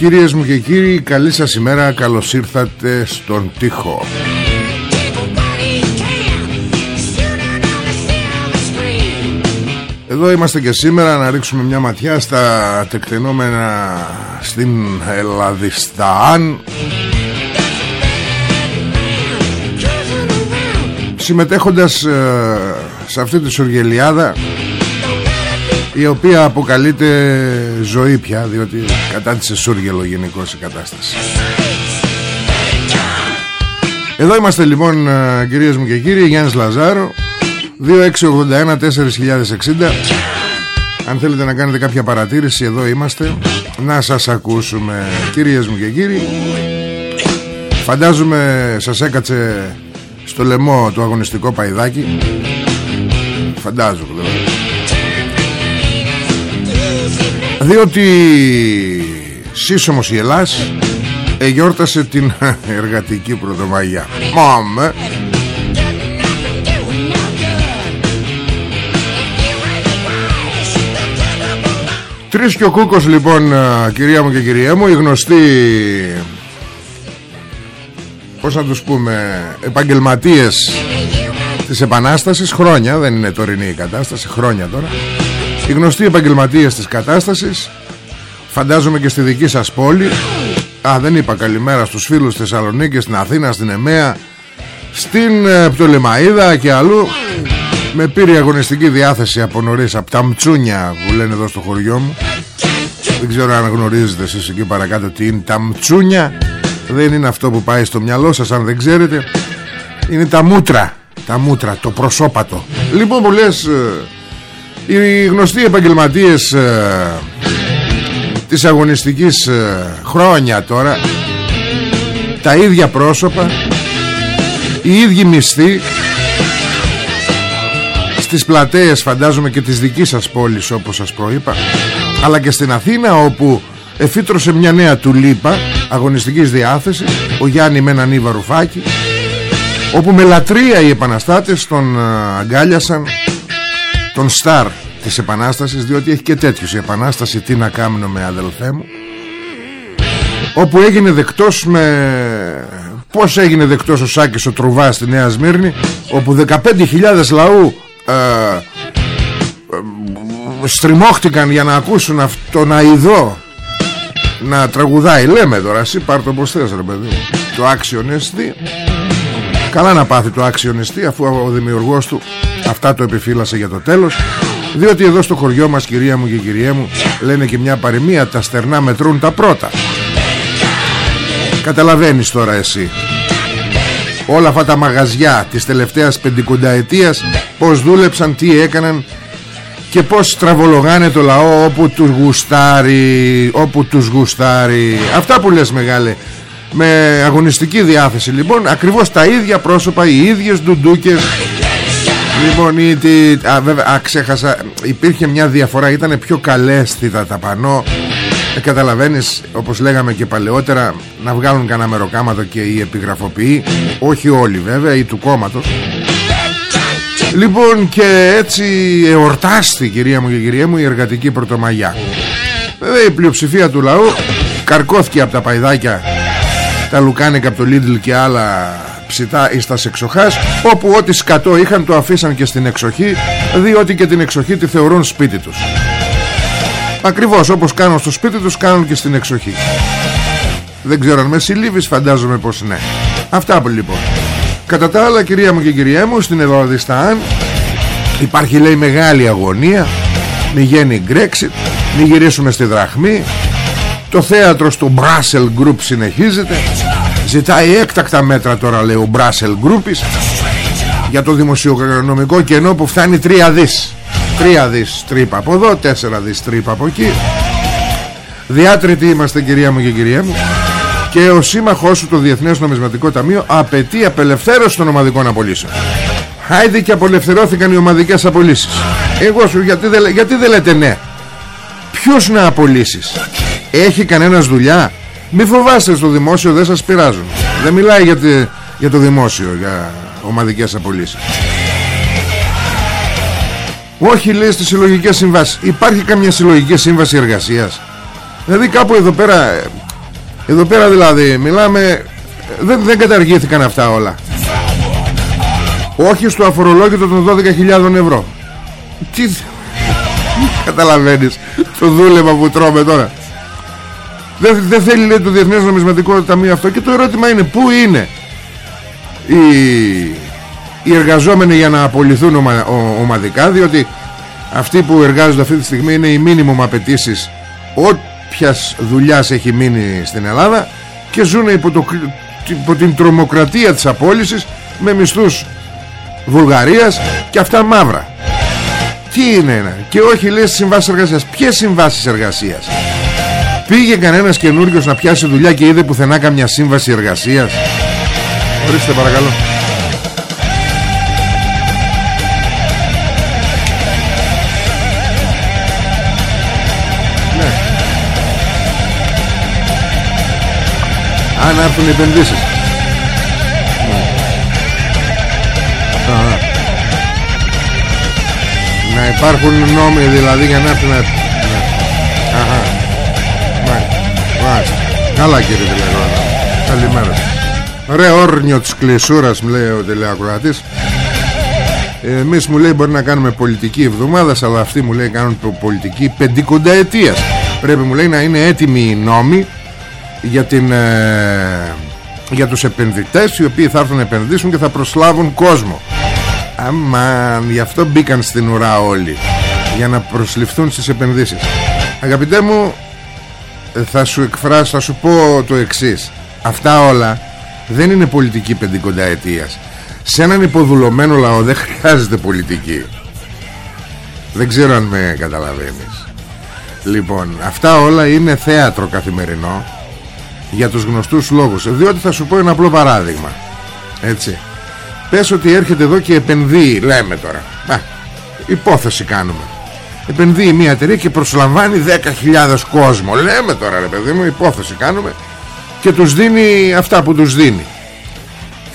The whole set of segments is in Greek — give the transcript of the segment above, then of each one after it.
Κυρίες μου και κύριοι, καλή σας ημέρα, καλώς ήρθατε στον τοίχο. Εδώ είμαστε και σήμερα να ρίξουμε μια ματιά στα τεκτενόμενα στην Ελλαδιστάν Συμμετέχοντας ε, σε αυτή τη σουργελιάδα η οποία αποκαλείται ζωή πια διότι κατάντησε σούργελο γενικώ η κατάσταση. Εδώ είμαστε λοιπόν ε, κυρίες μου και κύριοι Γιάννης Λαζάρο 2681 4060 αν θέλετε να κάνετε κάποια παρατήρηση εδώ είμαστε. Να σας ακούσουμε κυρίες μου και κύριοι. Φαντάζομαι σας έκατσε στο λαιμό το αγωνιστικό παϊδάκι. Φαντάζομαι δηλαδή διότι σύσσωμος η Ελλάς εγιόρτασε την εργατική πρωτομαγιά. Μάμε Τρεις και ο Κούκος λοιπόν κυρία μου και κυρία μου οι γνωστοί πώς να τους πούμε επαγγελματίες της Επανάστασης. Χρόνια δεν είναι τωρινή η κατάσταση χρόνια τώρα οι γνωστοί επαγγελματίες της κατάστασης Φαντάζομαι και στη δική σας πόλη. Α δεν είπα καλημέρα στους φίλους Θεσσαλονίκη Στην Αθήνα, στην Εμέα Στην ε, Πτολεμαίδα και αλλού. Με πήρε αγωνιστική διάθεση από νωρίς Από τα μτσούνια που λένε εδώ στο χωριό μου. Δεν ξέρω αν γνωρίζετε εσείς εκεί παρακάτω Τι είναι τα μτσούνια. Δεν είναι αυτό που πάει στο μυαλό σας Αν δεν ξέρετε. Είναι τα μούτρα Τα μούτρα, το προσώπατο. Λοιπόν που λες ε, οι γνωστοί επαγγελματίες ε, της αγωνιστικής ε, χρόνια τώρα τα ίδια πρόσωπα οι ίδιοι μισθοί στις πλατείες φαντάζομαι και της δικής σας πόλης όπως σας προείπα αλλά και στην Αθήνα όπου εφήτρωσε μια νέα τουλίπα αγωνιστικής διάθεσης ο Γιάννη με έναν Ήβα Ρουφάκη όπου με λατρεία οι επαναστάτες τον ε, αγκάλιασαν τον Σταρ της Επανάστασης διότι έχει και τέτοιος η Επανάσταση τι να κάνουμε με αδελφέ μου. Όπου έγινε δεκτός με πως έγινε δεκτός ο Σάκης ο Τρουβάς στη Νέα Σμύρνη όπου 15.000 λαού ε, ε, στριμώχτηκαν για να ακούσουν τον αηδό να τραγουδάει. Λέμε τώρα εσύ πάρ' το πως θες ρε παιδί το άξιο νεστή καλά να πάθει το άξιο νεστή αφού ο δημιουργός του αυτά το επιφύλασε για το τέλος. Διότι εδώ στο χωριό μας κυρία μου και κυρία μου Λένε και μια παροιμία Τα στερνά μετρούν τα πρώτα Καταλαβαίνεις τώρα εσύ. Όλα αυτά τα μαγαζιά Της τελευταίας πεντηκονταετίας Πως δούλεψαν, τι έκαναν Και πως τραβολογάνε το λαό Όπου τους γουστάρει Όπου τους γουστάρει. Αυτά που λες μεγάλε με αγωνιστική διάθεση λοιπόν Ακριβώς τα ίδια πρόσωπα Οι ίδιες ντουντούκες. Λοιπόν, α, βέβαια, α, ξέχασα, υπήρχε μια διαφορά, ήταν πιο καλέσθητα τα πανό ε, καταλαβαίνεις όπως λέγαμε και παλαιότερα να βγάλουν κανένα μεροκάματο και οι επιγραφοποιοί όχι όλοι βέβαια ή του κόμματος. Λοιπόν και έτσι εορτάστη κυρία μου και κυρία μου η εργατική πρωτομαγιά. Βέβαια η πλειοψηφία του λαού καρκώθηκε από τα παϊδάκια τα λουκάνικα από το Λίντλ και άλλα ψητά εις τα εξοχάς όπου ό,τι σκατό είχαν το αφήσαν και στην εξοχή διότι και την εξοχή τη θεωρούν σπίτι τους. Ακριβώς όπως κάνουν στο σπίτι τους κάνουν και στην εξοχή. Δεν ξέρω αν με συλλήβεις φαντάζομαι πως ναι. Αυτά που λοιπόν. Κατά τα άλλα κυρία μου και κυρία μου Στην Ευρωδιστάν Υπάρχει λέει μεγάλη αγωνία. Μη γίνει Brexit Μη γυρίσουμε στη δραχμή Το θέατρο στο Brussels Group συνεχίζεται Ζητάει έκτακτα μέτρα τώρα λέει ο Brussels Group Για το δημοσιονομικό κενό που φτάνει 3 δις 3 δις τρύπα από εδώ 4 δις τρύπα από εκεί Διάτριτοι είμαστε κυρία μου και κυρία μου και ο σύμμαχός σου το Διεθνές Νομισματικό Ταμείο απαιτεί απελευθέρωση των ομαδικών απολύσεων. Χάιδη και απολευθερώθηκαν οι ομαδικές απολύσεις. Εγώ σου γιατί δεν, γιατί δεν λέτε ναι; Ποιος να απολύσεις; Έχει κανένας δουλειά; Μη φοβάστε στο δημόσιο δεν σας πειράζουν. Δεν μιλάει για, για το δημόσιο για ομαδικές απολύσεις. Όχι λέει στις συλλογικές συμβάσεις. Υπάρχει καμιά συλλογική σύμβαση εργασίας; Δηλαδή κάπου εδώ πέρα εδώ πέρα δηλαδή μιλάμε δεν, δεν καταργήθηκαν αυτά όλα Όχι στο αφορολόγητο των 12.000 ευρώ Τι Καταλαβαίνεις Το δούλεμα που τρώμε τώρα Δεν, δεν θέλει λέει το Διεθνές Νομισματικό Ταμείο αυτό. Και το ερώτημα είναι Πού είναι οι, οι εργαζόμενοι για να απολυθούν ομα, ομαδικά Διότι αυτοί που εργάζονται αυτή τη στιγμή Είναι οι μήνυμο απαιτήσεις. Ποιας δουλειάς έχει μείνει στην Ελλάδα και ζουν υπό, το, υπό την τρομοκρατία της απόλυσης με μισθούς Βουλγαρίας και αυτά μαύρα. Τι είναι ένα; Και όχι λέει συμβάσεις εργασίας. Ποιες συμβάσεις εργασίας; Πήγε κανένας καινούριος να πιάσει δουλειά και είδε πουθενά καμιά σύμβαση εργασίας; Ορίστε παρακαλώ. Αν έρθουν οι επενδύσεις. Να υπάρχουν νόμοι δηλαδή για να έρθουν ναι. Καλά κύριε τηλεγρόνα Καλημέρα. Ρε όρνιο της κλεισούρας μου λέει ο τηλεακροατής. Εμείς μου λέει μπορεί να κάνουμε πολιτική εβδομάδας Αλλά αυτοί μου λέει κάνουν πολιτική πεντηκονταετίας Πρέπει μου λέει να είναι έτοιμοι οι νόμοι για, την, ε, για τους επενδυτές οι οποίοι θα έρθουν να επενδύσουν και θα προσλάβουν κόσμο. Αμάν, γι' αυτό μπήκαν στην ουρά όλοι για να προσληφθούν στις επενδύσεις. Αγαπητέ μου θα σου εκφράσω, θα σου πω το εξής. Αυτά όλα δεν είναι πολιτική πεντηκονταετίας Σε έναν υποδουλωμένο λαό δεν χρειάζεται πολιτική. Δεν ξέρω αν με καταλαβαίνεις. Λοιπόν, αυτά όλα είναι θέατρο καθημερινό για τους γνωστούς λόγους. Διότι θα σου πω ένα απλό παράδειγμα. Έτσι. Πες ότι έρχεται εδώ και επενδύει λέμε τώρα. Α, υπόθεση κάνουμε επενδύει μια εταιρεία και προσλαμβάνει 10.000 κόσμο. Λέμε τώρα ρε παιδί μου υπόθεση κάνουμε και τους δίνει αυτά που τους δίνει.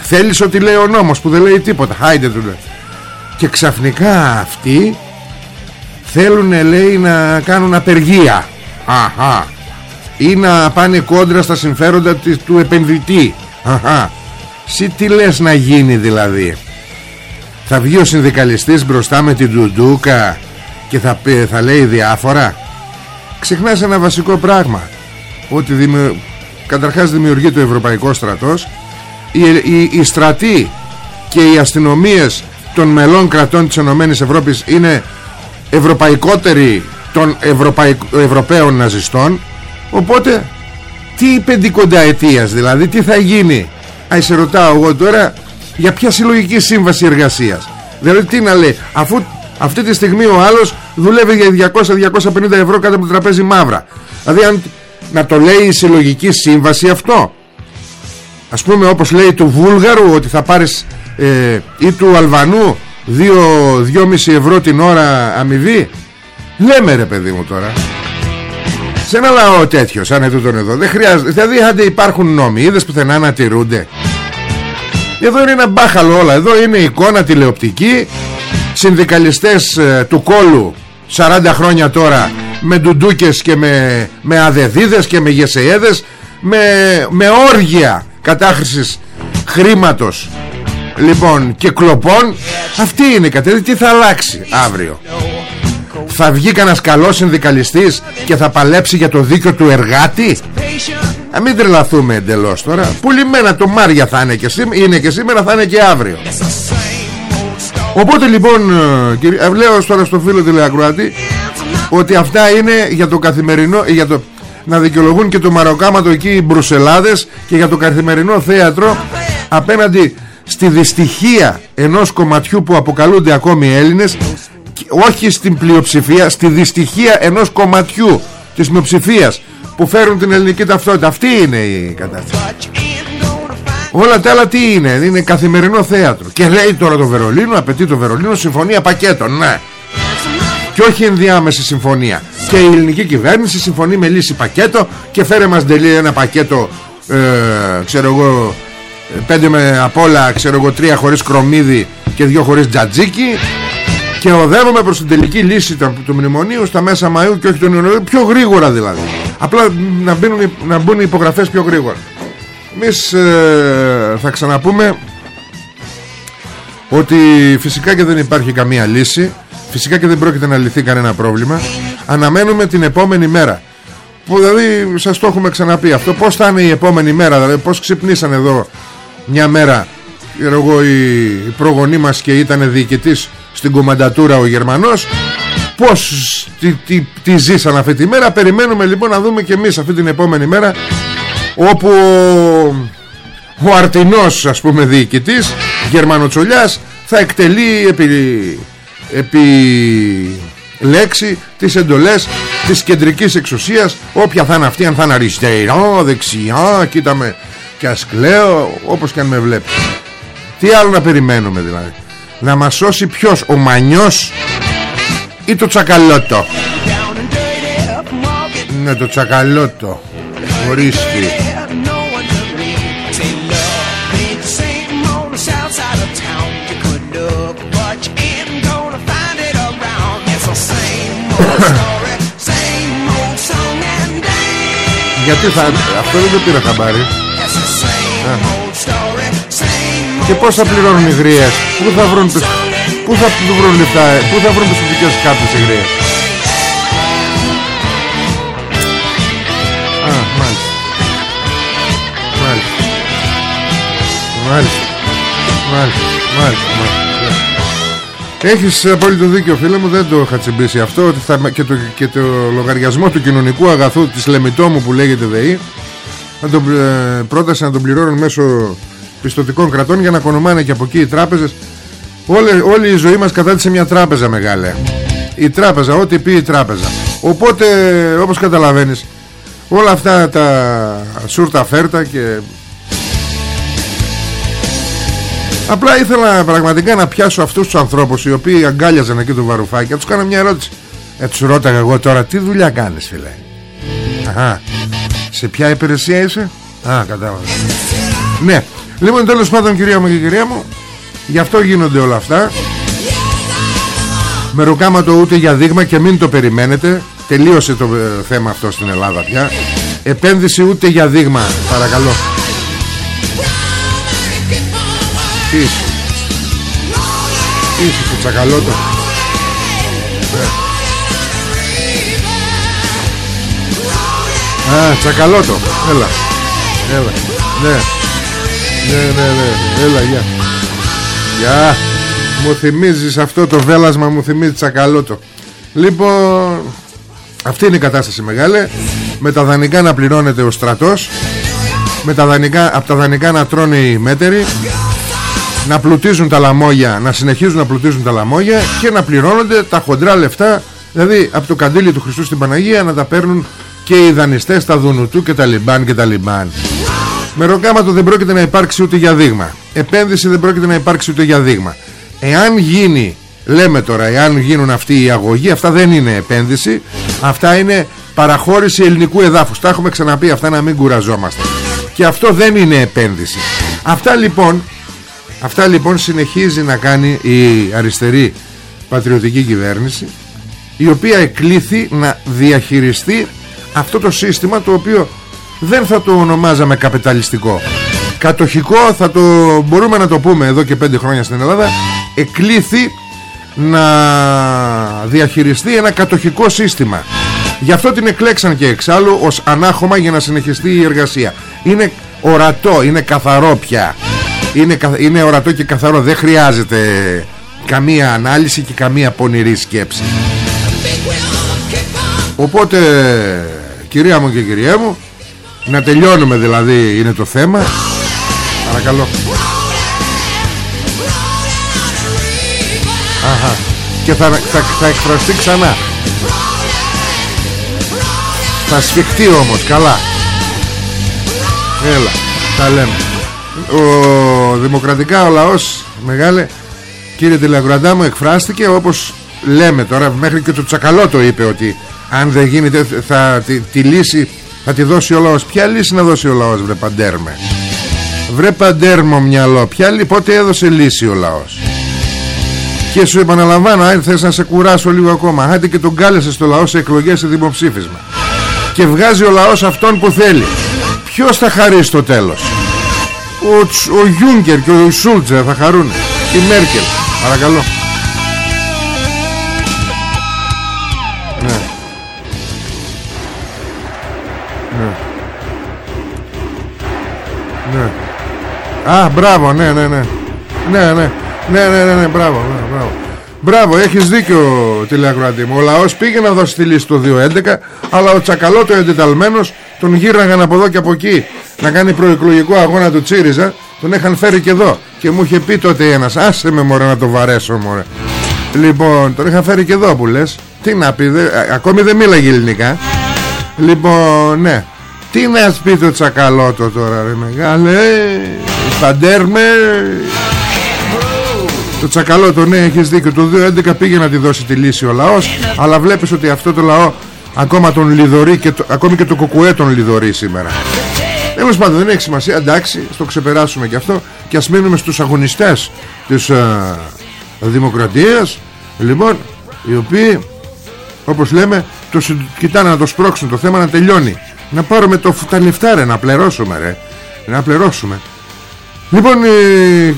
Θέλεις ότι λέει ο νόμος που δεν λέει τίποτα. Χάιντε του λέει και ξαφνικά αυτοί θέλουν λέει να κάνουν απεργία. Αχα. Ή να πάνε κόντρα στα συμφέροντα του επενδυτή. Αχα. Συ τι λες να γίνει δηλαδή. Θα βγει ο συνδικαλιστής μπροστά με την τουντούκα Και θα, θα λέει διάφορα. Ξεχνάς ένα βασικό πράγμα Ότι δημιου... καταρχάς δημιουργεί το Ευρωπαϊκός Στρατός οι, οι, οι στρατοί και οι αστυνομίες των μελών κρατών της ΕΕ είναι ευρωπαϊκότεροι των Ευρωπαίων ναζιστών. Οπότε τι πεντηκονταετίας δηλαδή τι θα γίνει; Α, σε ρωτάω εγώ τώρα για ποια συλλογική σύμβαση εργασίας; Δηλαδή τι να λέει αφού αυτή τη στιγμή ο άλλος δουλεύει για 200-250 ευρώ κάτω από το τραπέζι μαύρα. Δηλαδή αν, να το λέει η συλλογική σύμβαση αυτό. Ας πούμε όπως λέει του Βούλγαρου ότι θα πάρεις ε, ή του Αλβανού 2,5 ευρώ την ώρα αμοιβή. Λέμε ρε παιδί μου τώρα. Σε ένα λαό τέτοιο σαν ετούτον εδώ δεν χρειάζεται δηλαδή άντε υπάρχουν νόμοι είδες πουθενά να τηρούνται. Εδώ είναι ένα μπάχαλο όλα εδώ είναι εικόνα τηλεοπτική συνδικαλιστές ε, του κόλου 40 χρόνια τώρα με ντουντούκες και με, με αδεδίδες και με γεσεέδες με, με όργια κατάχρησης χρήματος. Λοιπόν και κλοπών αυτή είναι η κατάσταση τι θα αλλάξει αύριο; Θα βγει κανένας καλός συνδικαλιστής και θα παλέψει για το δίκιο του εργάτη; Α μην τρελαθούμε εντελώς τώρα. Πουλημένα το Μάρια θα είναι και, σήμερα, είναι και σήμερα θα είναι και αύριο Οπότε λοιπόν ε, κύριε, ε, Λέω τώρα στο φίλο τηλεακροατή Ότι αυτά είναι για το καθημερινό για το, Να δικαιολογούν και το μαροκάματο εκεί οι Μπρουσελάδες Και για το καθημερινό θέατρο Απέναντι στη δυστυχία ενός κομματιού που αποκαλούνται ακόμη Έλληνες όχι στην πλειοψηφία στη δυστυχία ενός κομματιού της μειοψηφίας που φέρουν την ελληνική ταυτότητα. Αυτή είναι η κατάσταση όλα τα άλλα τι είναι; Είναι καθημερινό θέατρο. Και λέει τώρα το Βερολίνο απαιτεί το Βερολίνο συμφωνία πακέτων ναι. Και όχι ενδιάμεση συμφωνία. Και η ελληνική κυβέρνηση συμφωνεί με λύση πακέτο και φέρε μας τελεί ένα πακέτο ε, ξέρω εγώ πέντε με απ' όλα ξέρω εγώ τρία χωρίς κρομίδι και δυο χωρίς τζατζίκι. Και οδεύουμε προς την τελική λύση του, του μνημονίου στα μέσα Μαΐου και όχι τον Ιουνίου πιο γρήγορα δηλαδή. Απλά να, μπαίνουν, να μπουν οι υπογραφές πιο γρήγορα εμείς ε, θα ξαναπούμε ότι φυσικά και δεν υπάρχει καμία λύση φυσικά και δεν πρόκειται να λυθεί κανένα πρόβλημα. Αναμένουμε την επόμενη μέρα. Που δηλαδή σας το έχουμε ξαναπεί αυτό. Πως θα είναι η επόμενη μέρα δηλαδή πως ξυπνήσαν εδώ μια μέρα εγώ η, η προγονή μας και ήταν διοικητής στην κομμαντατούρα ο Γερμανός. Πως τι, τι, τι ζήσαν αυτή τη μέρα. Περιμένουμε λοιπόν να δούμε και εμείς αυτή την επόμενη μέρα όπου ο αρτινός ας πούμε διοικητής Γερμανοτσολιάς θα εκτελεί επί, επί λέξη τις εντολές της κεντρικής εξουσίας όποια θα είναι αυτή αν θα είναι αριστερά, δεξιά κοίτα με και ας κλαίω όπως και αν με βλέπεις. Τι άλλο να περιμένουμε δηλαδή. Να μας σώσει ποιος ο Μανιός ή το Τσακαλώτο; Ναι το Τσακαλώτο Ορίστε Γιατί θα... Αυτό δεν το πήρα χαμπάρι. Και πώς θα πληρώνουν οι γρίες Πού θα βρουν Πού θα βρουν λεφτά Πού θα βρουν πιστοτικές κάρτες οι γρίες Μάλιστα. Μάλιστα. Μάλιστα. Μάλιστα, μάλιστα. Έχεις απόλυτο δίκιο φίλε μου Δεν το είχα τσιμπήσει αυτό ότι θα, και, το, και το λογαριασμό του κοινωνικού αγαθού Της Λεμιτόμου που λέγεται ΔΕΗ να τον, ε, πρόταση να τον πληρώνουν μέσω πιστοτικών κρατών για να κονομάνε και από εκεί οι τράπεζες. Όλη, όλη η ζωή μας κατάτησε μια τράπεζα μεγάλη. Η τράπεζα, ό,τι πει η τράπεζα. Οπότε όπως καταλαβαίνεις όλα αυτά τα σούρτα φέρτα και Απλά ήθελα πραγματικά να πιάσω αυτούς τους ανθρώπους οι οποίοι αγκάλιαζαν εκεί το βαρουφάκι. Να τους κάνω μια ερώτηση. Ε, τους ρώταγα εγώ τώρα τι δουλειά κάνεις φίλε; Αχα. Σε ποια υπηρεσία είσαι; Α κατάλαβα. Ναι. Λοιπόν τέλος πάντων κυρία μου και κυρία μου Γι' αυτό γίνονται όλα αυτά. Με ροκάματο ούτε για δείγμα Και μην το περιμένετε Τελείωσε το ε, θέμα αυτό στην Ελλάδα πια Επένδυση ούτε για δείγμα Παρακαλώ Τι είσαι; Τι είσαι το τσακαλώτο ναι. Α, τσακαλώτο Έλα Έλα Ναι ναι, ναι, ναι. Έλα, γεια. Γεια. Μου θυμίζεις αυτό το βέλασμα, μου θυμίζει τσακαλώτο. Λοιπόν, αυτή είναι η κατάσταση μεγάλη. Με τα δανεικά να πληρώνεται ο στρατός. Με τα δανεικά, από τα δανεικά να τρώνε οι μέτεροι. Να πλουτίζουν τα λαμόγια, να συνεχίζουν να πλουτίζουν τα λαμόγια και να πληρώνονται τα χοντρά λεφτά. Δηλαδή από το καντήλι του Χριστού στην Παναγία να τα παίρνουν και οι δανειστές τα Δουνουτού και τα Λιμπάν και τα Λιμπάν. Μεροκάματο δεν πρόκειται να υπάρξει ούτε για δείγμα. Επένδυση δεν πρόκειται να υπάρξει ούτε για δείγμα. Εάν γίνει, λέμε τώρα, εάν γίνουν αυτοί οι αγωγοί, αυτά δεν είναι επένδυση, αυτά είναι παραχώρηση ελληνικού εδάφους. Τα έχουμε ξαναπεί αυτά να μην κουραζόμαστε. Και αυτό δεν είναι επένδυση. Αυτά λοιπόν αυτά λοιπόν συνεχίζει να κάνει η αριστερή πατριωτική κυβέρνηση η οποία εκλήθη να διαχειριστεί αυτό το σύστημα το οποίο δεν θα το ονομάζαμε καπιταλιστικό. Κατοχικό θα το μπορούμε να το πούμε εδώ και πέντε χρόνια στην Ελλάδα εκλήθη να διαχειριστεί ένα κατοχικό σύστημα. Γι' αυτό την εκλέξαν και εξάλλου ως ανάχωμα για να συνεχιστεί η εργασία. Είναι ορατό, είναι καθαρό πια. Είναι, είναι ορατό και καθαρό. Δεν χρειάζεται καμία ανάλυση και καμία πονηρή σκέψη. Οπότε κυρία μου και κυρία μου να τελειώνουμε δηλαδή είναι το θέμα. Παρακαλώ Αχα. Και θα, θα, θα εκφραστεί ξανά. Θα σφιχτεί όμως καλά. Έλα Τα λέμε. Ο Δημοκρατικά ο λαός Μεγάλε Κύριε Τηλεακροατά μου εκφράστηκε όπως λέμε τώρα. Μέχρι και το Τσακαλό το είπε ότι Αν δεν γίνεται θα τη, τη λύση Θα τη δώσει ο λαός. Ποια λύση να δώσει ο λαός βρε παντέρμε; Βρε παντέρμο μυαλό Ποια πότε έδωσε λύση ο λαός; Και σου επαναλαμβάνω Αν θες να σε κουράσω λίγο ακόμα Άντε και τον κάλεσε στο λαό σε εκλογές σε δημοψήφισμα. Και βγάζει ο λαός αυτόν που θέλει. Ποιος θα χαρεί στο τέλος; Ο, ο Γιούγκερ και ο Σούλτζερ θα χαρούν. Η Μέρκελ Παρακαλώ. Ναι. Ναι. Ναι. Α, μπράβο, ναι, ναι, ναι. Ναι, ναι. Ναι, ναι, ναι, ναι, μπράβο, ναι, μπράβο. Μπράβο, έχεις δίκιο τηλεακροατή μου. Ο λαός πήγε να δώσει τη λύση το 2-11, αλλά ο Τσακαλώτο εντεταλμένος τον γύρναγαν από εδώ και από εκεί να κάνει προεκλογικό αγώνα του Τσίριζα. Τον είχαν φέρει και εδώ και μου είχε πει τότε ένας, άσε με μωρέ να το βαρέσω μωρέ. Λοιπόν, τον είχαν φέρει και εδώ που λες. Τι να πει, δε, ακόμη δεν μίλαγε ελληνικά. Λοιπόν, ναι. Τι να πει το τσακαλώτο τώρα ρε μεγάλε Παντέρμε Το τσακαλώτο ναι έχεις δίκιο. Το 2-11 πήγε να τη δώσει τη λύση ο λαός Αλλά βλέπεις ότι αυτό το λαό Ακόμα τον λιδωρεί και το, Ακόμη και το κοκουέ τον λιδωρεί σήμερα. Τέλος πάντων δεν έχει σημασία. Εντάξει στο ξεπεράσουμε και αυτό Και ας μείνουμε στους αγωνιστές Της α, Δημοκρατίας. Λοιπόν οι οποίοι όπως λέμε το κοιτάνε να το σπρώξουν το θέμα να τελειώνει. Να πάρουμε το, τα λεφτά ρε να πληρώσουμε ρε. Να πληρώσουμε. Λοιπόν η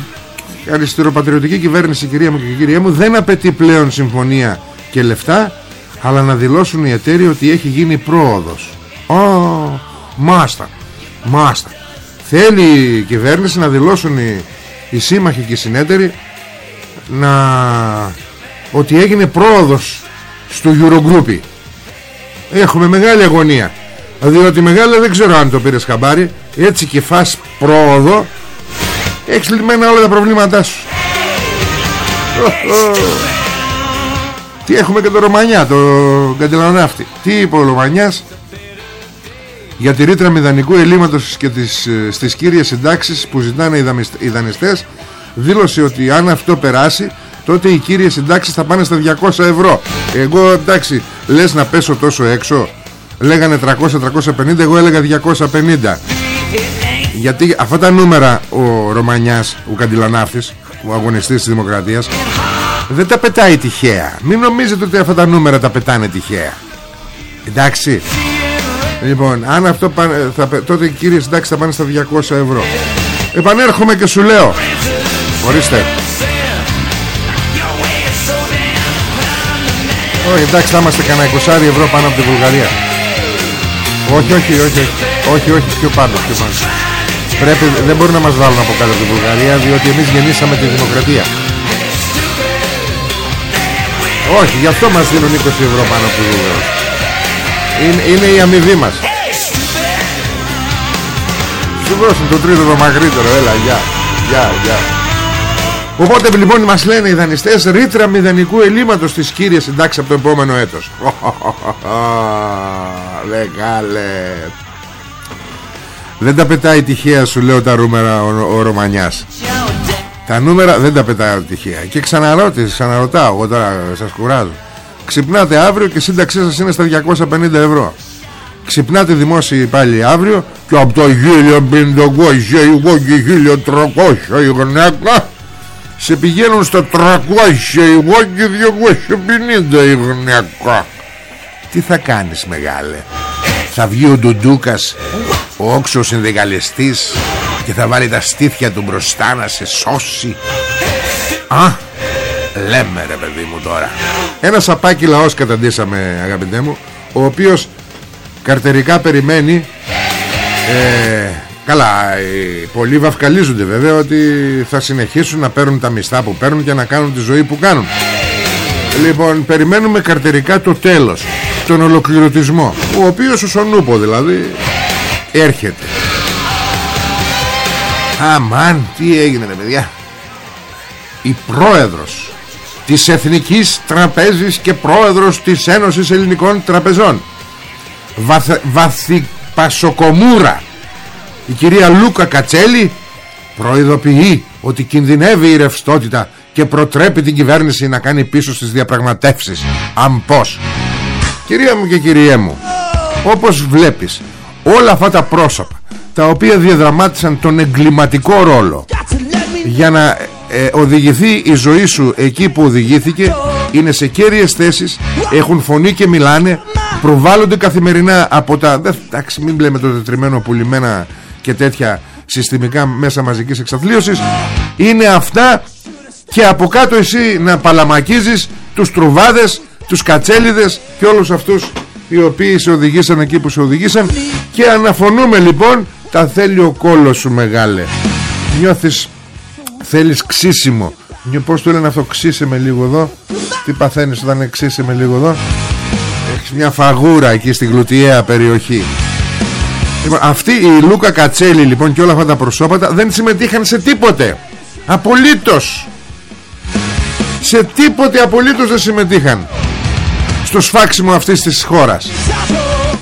αριστεροπατριωτική κυβέρνηση κυρία μου και κυρία μου Δεν απαιτεί πλέον συμφωνία και λεφτά Αλλά να δηλώσουν οι εταίροι ότι έχει γίνει πρόοδος. Ω, μάστα Μάστα Θέλει η κυβέρνηση να δηλώσουν οι, οι σύμμαχοι και οι συνέτεροι Να Ότι έγινε πρόοδος στο Eurogroup. Έχουμε μεγάλη αγωνία διότι μεγάλα δεν ξέρω αν το πήρες χαμπάρι έτσι και φας πρόοδο έχεις λυμμένα όλα τα προβλήματά σου. Τι έχουμε και το Ρωμανιά το καντελανάφτη τι είπε ο Ρωμανιάς για τη ρήτρα μηδανικού ελλείμματος και τις, ε, στις κύριες συντάξεις που ζητάνε οι δανειστές. Δήλωσε ότι αν αυτό περάσει τότε οι κύριες συντάξεις θα πάνε στα 200 ευρώ. Εγώ εντάξει λες να πέσω τόσο έξω; Λέγανε 300-350 εγώ έλεγα 250 γιατί αυτά τα νούμερα ο Ρωμανιάς ο Καντιλανάφης ο αγωνιστής της Δημοκρατίας δεν τα πετάει τυχαία. Μην νομίζετε ότι αυτά τα νούμερα τα πετάνε τυχαία. Εντάξει. Λοιπόν αν αυτό πάνε, θα, τότε κύριε συντάξει θα πάνε στα 200 ευρώ. Επανέρχομαι και σου λέω. Ορίστε. Όχι εντάξει θα είμαστε κανένα 20 ευρώ πάνω από τη Βουλγαρία. Όχι, όχι, όχι, όχι, όχι, πιο πάνω, πιο πάνω. Πρέπει, δεν μπορούν να μας βάλουν από κάτω την Βουλγαρία διότι εμείς γεννήσαμε τη δημοκρατία. Όχι, γι' αυτό μας δίνουν 20 ευρώ πάνω από τη Βουλγαρία. Είναι, είναι η αμοιβή μας. Σου δώσουν το τρίτο το μακρύτερο, έλα, γεια, γεια, γεια. Οπότε λοιπόν μας λένε οι δανειστές ρήτρα μηδενικού ελλείμματος στις κύριες συντάξεις από το επόμενο έτος. Μεγάλε. Δεν τα πετάει τυχαία σου λέω τα νούμερα ο, ο Ρωμανιάς. Τα νούμερα δεν τα πετάει τυχαία. Και ξαναρώτης, ξαναρωτάω εγώ τώρα σας κουράζω. Ξυπνάτε αύριο και σύνταξή σας είναι στα 250 ευρώ. Ξυπνάτε δημόσιοι πάλι αύριο Και από το 1500 εγώ και 1300 η γυναίκα Σε πηγαίνουν στα 300 εγώ και 250 η γυναίκα Τι θα κάνεις μεγάλε; Θα βγει ο Ντουντούκας Ο όξος συνδικαλιστής Και θα βάλει τα στήθια του μπροστά να σε σώσει. Α Λέμε ρε παιδί μου τώρα. Ένα σαπάκι λαός καταντήσαμε αγαπητέ μου Ο οποίος καρτερικά περιμένει. Ε, Καλά οι Πολλοί βαφκαλίζονται βέβαια Ότι θα συνεχίσουν να παίρνουν τα μισθά που παίρνουν Και να κάνουν τη ζωή που κάνουν. Λοιπόν περιμένουμε καρτερικά το τέλος Τον ολοκληρωτισμό Ο οποίος ο Σονούπο δηλαδή Έρχεται. Αμάν τι έγινε ρε παιδιά. Η πρόεδρος της Εθνικής Τραπέζης και πρόεδρος της Ένωσης Ελληνικών Τραπεζών Βαθ, Βαθυπασοκομούρα η κυρία Λούκα Κατσέλη προειδοποιεί ότι κινδυνεύει η ρευστότητα και προτρέπει την κυβέρνηση να κάνει πίσω στις διαπραγματεύσεις. Αν πως κυρία μου και κυριέ μου όπως βλέπεις όλα αυτά τα πρόσωπα τα οποία διαδραμάτισαν τον εγκληματικό ρόλο. Για να ε, οδηγηθεί η ζωή σου εκεί που οδηγήθηκε είναι σε κέρυες θέσεις έχουν φωνή και μιλάνε προβάλλονται καθημερινά από τα εντάξει μην λέμε το τετριμένο πουλημένα και τέτοια συστημικά μέσα μαζικής εξαθλίωσης. Είναι αυτά και από κάτω εσύ να παλαμακίζεις τους τρουβάδες, τους κατσέλιδες και όλους αυτούς οι οποίοι σε οδηγήσαν εκεί που σε οδηγήσαν. Και αναφωνούμε λοιπόν τα θέλει ο κόλος σου μεγάλε. Νιώθεις θέλεις ξύσιμο. Πώς το λένε αυτό ξύσε με λίγο εδώ. Τι παθαίνεις όταν ξύσε με λίγο εδώ. Έχεις μια φαγούρα εκεί στη γλουτιαία περιοχή. Λοιπόν, Αυτή η Λούκα Κατσέλη λοιπόν και όλα αυτά τα προσώπατα Δεν συμμετείχαν σε τίποτε. Απολύτως. Σε τίποτε απολύτως δεν συμμετείχαν Στο σφάξιμο αυτής της χώρας.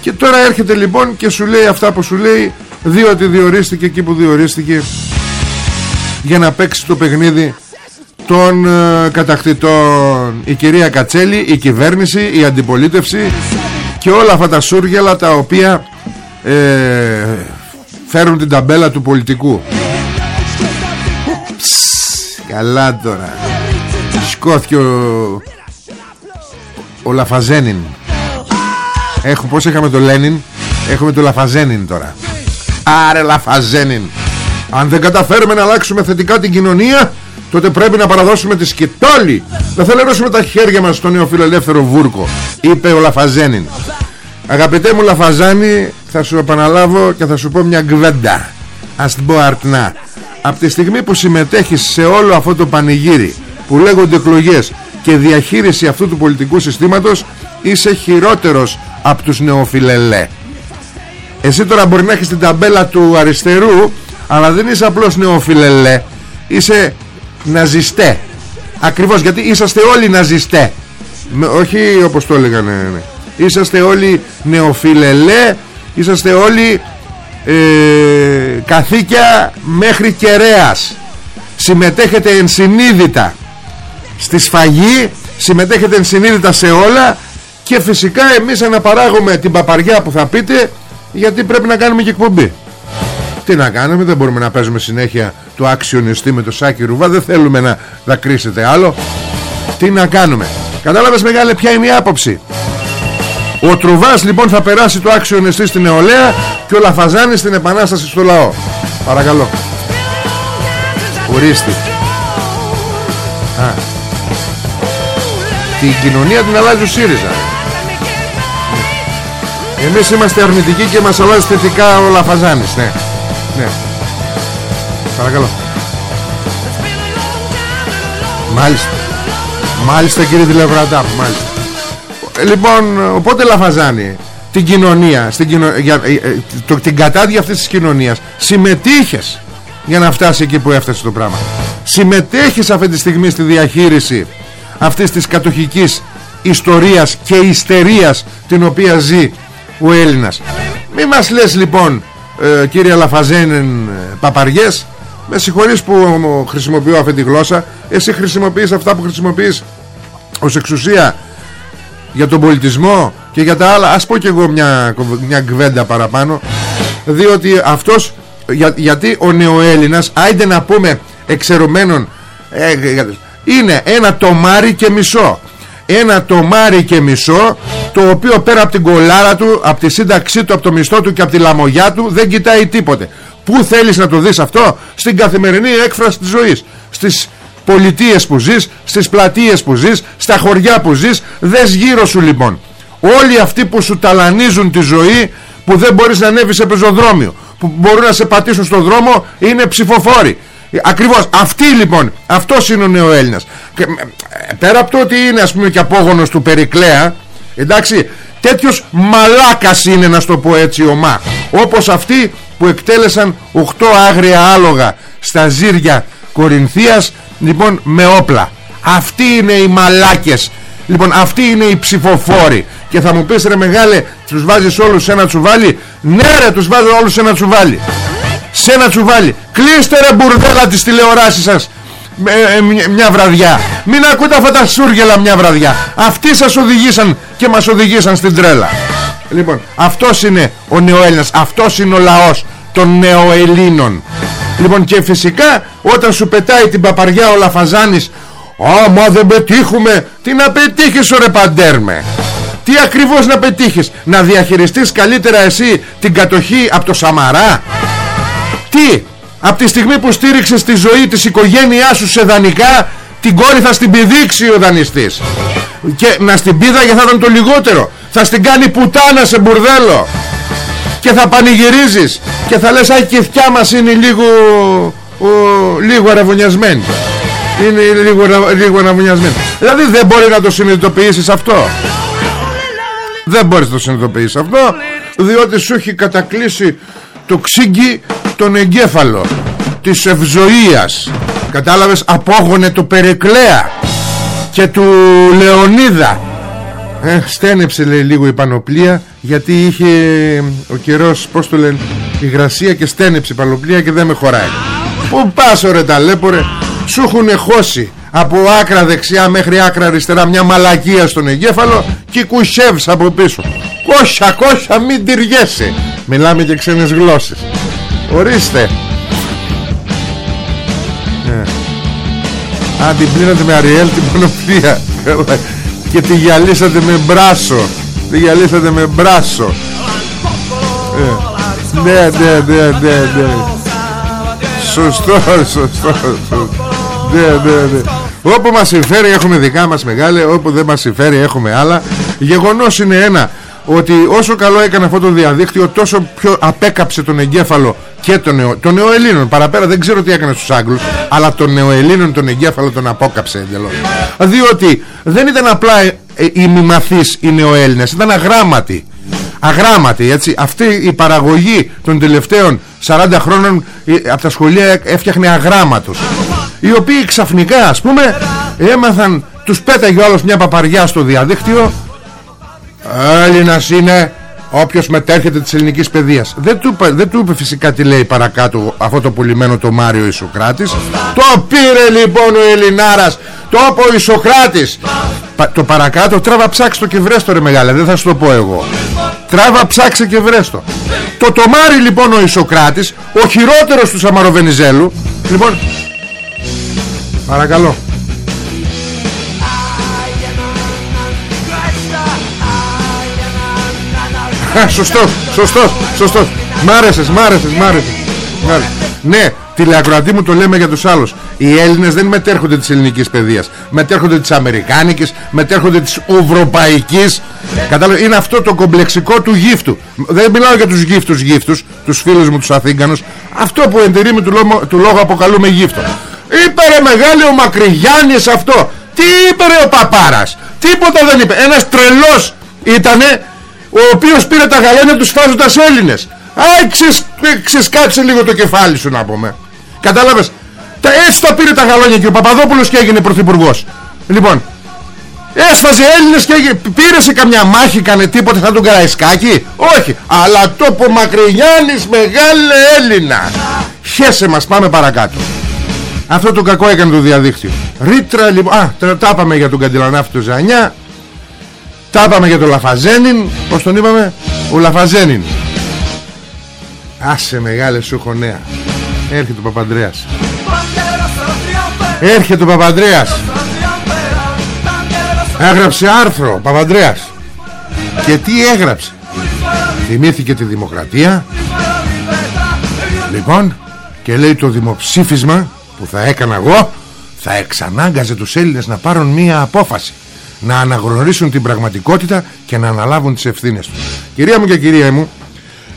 Και τώρα έρχεται λοιπόν και σου λέει αυτά που σου λέει Διότι διορίστηκε εκεί που διορίστηκε για να παίξει το παιχνίδι των ε, κατακτητών. Η κυρία Κατσέλη, η κυβέρνηση, η αντιπολίτευση και όλα αυτά τα σούργελα τα οποία ε, φέρουν την ταμπέλα του πολιτικού. Καλά τώρα. Σκόθηκε ο, ο Λαφαζένιν. Έχω, πώς είχαμε το Λένιν; Έχουμε το Λαφαζένιν τώρα. Άρε Λαφαζένιν. Αν δεν καταφέρουμε να αλλάξουμε θετικά την κοινωνία τότε πρέπει να παραδώσουμε τη σκητόλη. Δεν θα λερώσουμε τα χέρια μας στον νεοφιλελεύθερο βούρκο είπε ο Λαφαζένιν. Αγαπητέ μου Λαφαζάνη θα σου επαναλάβω και θα σου πω μια γκβέντα. Ας την πω αρτνά. Από τη στιγμή που συμμετέχεις σε όλο αυτό το πανηγύρι που λέγονται εκλογές και διαχείριση αυτού του πολιτικού συστήματος είσαι χειρότερος από τους νεοφιλελέ. Εσύ τώρα μπορεί να έχεις την ταμπέλα του αριστερού αλλά δεν είσαι απλώς νεοφιλελέ. Είσαι ναζιστέ. Ακριβώς γιατί είσαστε όλοι ναζιστέ. Όχι όπως το έλεγαν ναι, ναι. Είσαστε όλοι νεοφιλελέ Είσαστε όλοι ε, Καθήκια Μέχρι κεραίας. Συμμετέχετε ενσυνείδητα Στη σφαγή Συμμετέχετε ενσυνείδητα σε όλα Και φυσικά εμείς αναπαράγουμε την παπαριά που θα πείτε Γιατί πρέπει να κάνουμε και εκπομπή. Τι να κάνουμε δεν μπορούμε να παίζουμε συνέχεια το άξιονιστή με το σάκι ρουβά Δεν θέλουμε να δακρύσετε άλλο. Τι να κάνουμε. Κατάλαβες μεγάλε ποια είναι η άποψη. Ο Τρουβάς λοιπόν θα περάσει το άξιονιστή στην νεολαία Και ο Λαφαζάνης στην επανάσταση στο λαό. Παρακαλώ. Ορίστη Α. Την κοινωνία την αλλάζει ο ΣΥΡΙΖΑ Εμείς είμαστε αρνητικοί και μας αλλάζει θετικά ο Λαφαζάνης Ναι ναι. Παρακαλώ. Μάλιστα. Μάλιστα κύριε τηλεορατά Μάλιστα. Ε, λοιπόν, οπότε Λαφαζάνη την κοινωνία, στην κοινο... για... Ε, ε, το... την κατάδια αυτής της κοινωνίας συμμετείχες για να φτάσει εκεί που έφτασε το πράγμα. Συμμετέχεις αυτή τη στιγμή στη διαχείριση αυτής της κατοχικής ιστορίας και ιστερίας την οποία ζει ο Έλληνας. Μη μας λες λοιπόν ε, κύριε Λαφαζέν ε, παπαριές με συγχωρείς που χρησιμοποιώ αυτή τη γλώσσα. Εσύ χρησιμοποιείς αυτά που χρησιμοποιείς ως εξουσία για τον πολιτισμό και για τα άλλα. Ας πω και εγώ μια, μια γκβέντα παραπάνω. Διότι αυτός για, γιατί ο νεοέλληνας άιντε να πούμε εξαιρωμένων ε, είναι ένα τομάρι και μισό. Ένα τομάρι και μισό το οποίο πέρα από την κολάρα του από τη σύνταξή του, από το μισθό του και από τη λαμογιά του δεν κοιτάει τίποτε. Πού θέλεις να το δεις αυτό; Στην καθημερινή έκφραση της ζωής. Στις πολιτείες που ζεις στις πλατείες που ζεις στα χωριά που ζεις. Δες γύρω σου λοιπόν. Όλοι αυτοί που σου ταλανίζουν τη ζωή που δεν μπορείς να ανέβεις σε πεζοδρόμιο που μπορούν να σε πατήσουν στον δρόμο είναι ψηφοφόροι Ακριβώς. Αυτή λοιπόν Αυτός είναι ο νεοέλληνας και, ε, Πέρα από το ότι είναι ας πούμε και απόγονος του Περικλέα Εντάξει Τέτοιος μαλάκας είναι να στο πω έτσι ομά Όπως αυτοί που εκτέλεσαν 8 άγρια άλογα Στα ζύρια Κορινθίας Λοιπόν με όπλα. Αυτοί είναι οι μαλάκες. Λοιπόν αυτοί είναι οι ψηφοφόροι. Και θα μου πεις ρε μεγάλε Τους βάζεις όλους σε ένα τσουβάλι; Ναι ρε τους βάζω όλους σε ένα τσουβάλι Σε ένα τσουβάλι. Κλείστε ρε μπουρδέλα τις τηλεοράσεις σας. Ε, ε, μια βραδιά. Μην ακούτε αυτά τα σούργελα μια βραδιά. Αυτοί σας οδηγήσαν και μας οδηγήσαν στην τρέλα. Λοιπόν αυτός είναι ο νεοέλληνας. Αυτός είναι ο λαός των νεοελλήνων. Λοιπόν και φυσικά όταν σου πετάει την παπαριά ο Λαφαζάνης Άμα δεν πετύχουμε Τι να πετύχεις ρε παντέρμε. Τι ακριβώς να πετύχεις Να διαχειριστείς καλύτερα εσύ την κατοχή από το Σαμαρά; Τι Από τη στιγμή που στήριξες τη ζωή της οικογένειάς σου σε δανεικά Την κόρη θα στην πηδήξει ο δανειστής. Και να στην πήδαγε θα ήταν το λιγότερο. Θα στην κάνει πουτάνα σε μπουρδέλο. Και θα πανηγυρίζεις Και θα λες ай και η μας είναι λίγο ο, λίγο αραβωνιασμένη είναι λίγο, λίγο αναβουνιασμένη δηλαδή δεν μπορεί να το συνειδητοποιήσεις αυτό. Δεν μπορείς να το συνειδητοποιήσεις αυτό διότι σου έχει κατακλείσει το ξύγκι τον εγκέφαλο της ευζοίας κατάλαβες απόγονε το Περικλέα και του Λεωνίδα. Ε, στένεψε λέει λίγο η πανοπλία γιατί είχε ο καιρός πως το λένε υγρασία και στένεψε η πανοπλία και δεν με χωράει. Πού πας ρε ταλέπορε Σου έχουν χώσει από άκρα δεξιά μέχρι άκρα αριστερά μια μαλακία στον εγκέφαλο και κουσεύς από πίσω. Κόσα κόσα μην τυριέσαι. Μιλάμε και ξένες γλώσσες Ορίστε. Ε. Α την πλύνατε με Αριέλ την πανοπλία Και τη γυαλίσατε με μπράσο. Τη γυαλίσατε με μπράσο. Ε. Ναι ναι ναι ναι ναι. Σωστό, σωστό, Ναι, ναι, ναι. Όπου μας συμφέρει έχουμε δικά μας μεγάλε Όπου δεν μας συμφέρει έχουμε άλλα. Γεγονός είναι ένα Ότι όσο καλό έκανε αυτό το διαδίκτυο Τόσο πιο απέκαψε τον εγκέφαλο Και τον, νεο, τον νεοελλήνων Παραπέρα δεν ξέρω τι έκανε στους Άγγλους Αλλά τον νεοελλήνων τον εγκέφαλο τον απόκαψε εντελώς. Διότι δεν ήταν απλά ε, ε, οι μη μαθείς οι νεοέλληνες Ήταν αγράμματοι. Αγράμματοι έτσι. Αυτή η παραγωγή των τελευταίων 40 χρόνων από τα σχολεία έφτιαχνε αγράμματους οι οποίοι ξαφνικά ας πούμε έμαθαν τους πέταγε όλος μια παπαριά στο διαδίκτυο Έλληνας είναι όποιος μετέρχεται της ελληνικής παιδείας. Δεν του, δεν του είπε φυσικά τι λέει παρακάτω αυτό το πουλημένο το Μάριο Ισοκράτης. Το πήρε λοιπόν ο Ελληνάρας. Το είπε ο Ισοκράτης. Το παρακάτω τράβα ψάξει το και βρες το ρε μεγάλε δεν θα σου το πω εγώ. Τράβα ψάξε και βρες το. Το τομάρι λοιπόν ο Ισοκράτης ο χειρότερος του Σαμαροβενιζέλου. Λοιπόν παρακαλώ σωστός, σωστός, σωστός. Μ' άρεσες, μ' άρεσες, μ' άρεσες. Ναι, τηλεακροατή μου το λέμε για τους άλλους. Οι Έλληνες δεν μετέρχονται της ελληνικής παιδείας. Μετέρχονται της αμερικάνικης Μετέρχονται της ευρωπαϊκής. Κατάλαβες, είναι αυτό το κομπλεξικό του γύφτου. Δεν μιλάω για τους γύφτους γύφτους Τους φίλους μου τους Αθήγανους Αυτό που εντερεί του, λόγου, του λόγου αποκαλούμε γύφτο. Είπε ρε μεγάλη ο Μακρυγιάννης αυτό. Τι είπε ρε ο Παπάρας. Τίποτα δεν είπε. Ένας τρελός ήτανε ο οποίος πήρε τα γαλόνια τους φάζοντας Έλληνες. Άι ξεσκάτσε λίγο το κεφάλι σου να πούμε. Κατάλαβες; Τα, Έτσι τα πήρε τα γαλόνια και ο Παπαδόπουλος και έγινε πρωθυπουργός. Λοιπόν Έσφαζε Έλληνες και έγινε, πήρε σε καμιά μάχη Κάνε τίποτα σαν τον Καραϊσκάκη Όχι. Αλλά το που Μακρυγιάννης μεγάλε Έλληνα. Χέσε μας πάμε παρακάτω. Αυτό το κακό έκανε το διαδίκτυο. Ρήτρα λοιπόν Α τα είπαμε για τον Καντιλανάφη του Ζανιά Τα είπαμε για το Λαφαζένιν Πως τον είπαμε; Ο Λαφαζένιν. Άσε μεγάλε σου έχω νέα. Έρχεται ο Παπαντρέας. Έρχεται ο Παπαντρέας. Έγραψε άρθρο ο Παπαντρέας. Και τι έγραψε; Θυμήθηκε τη δημοκρατία. Λοιπόν Και λέει το δημοψήφισμα Που θα έκανα εγώ Θα εξανάγκαζε τους Έλληνες να πάρουν μία απόφαση Να αναγνωρίσουν την πραγματικότητα Και να αναλάβουν τις ευθύνες τους. Κυρία μου και κυρία μου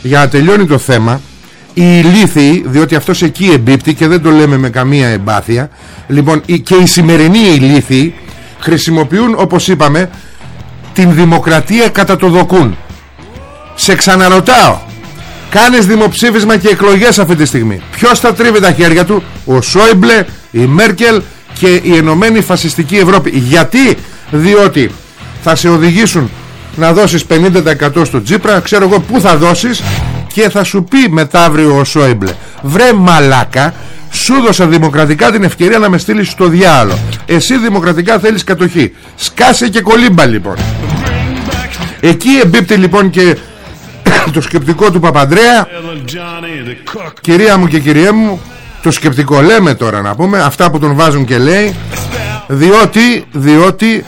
Για να τελειώνει το θέμα οι ηλίθιοι, διότι αυτός εκεί εμπίπτει και δεν το λέμε με καμία εμπάθεια λοιπόν και οι σημερινοί ηλίθιοι χρησιμοποιούν όπως είπαμε την δημοκρατία κατά το δοκούν. Σε ξαναρωτάω κάνεις δημοψήφισμα και εκλογές αυτή τη στιγμή. Ποιος θα τρίβει τα χέρια του ο Σόιμπλε, η Μέρκελ και η Ενωμένη Φασιστική Ευρώπη. Γιατί διότι θα σε οδηγήσουν να δώσεις 50% στο Τζίπρα ξέρω εγώ που θα δώσεις και θα σου πει μετά αύριο ο Σόιμπλε βρε μαλάκα σου δώσα δημοκρατικά την ευκαιρία να με στείλεις στο διάλο. Εσύ δημοκρατικά θέλεις κατοχή. Σκάσε και κολύμπα λοιπόν εκεί εμπίπτει λοιπόν και το σκεπτικό του Παπαντρέα. Κυρία μου και κυρία μου το σκεπτικό λέμε τώρα να πούμε αυτά που τον βάζουν και λέει διότι, διότι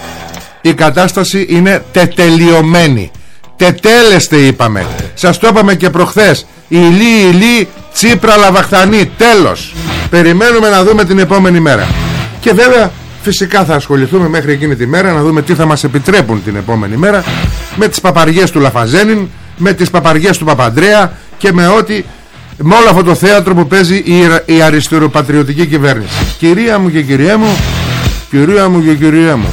η κατάσταση είναι τετελειωμένη. Τετέλεστε είπαμε. Σας το είπαμε και προχθές. Ηλί ηλί τσίπρα λαβαχτανή τέλος. Περιμένουμε να δούμε την επόμενη μέρα. Και βέβαια φυσικά θα ασχοληθούμε μέχρι εκείνη τη μέρα να δούμε τι θα μας επιτρέπουν την επόμενη μέρα με τις παπαριές του Λαφαζένιν με τις παπαριές του Παπαντρέα και με ό,τι με όλο αυτό το θέατρο που παίζει η, η αριστεροπατριωτική κυβέρνηση. Κυρία μου και κυρία μου κυρία μου και κυρία μου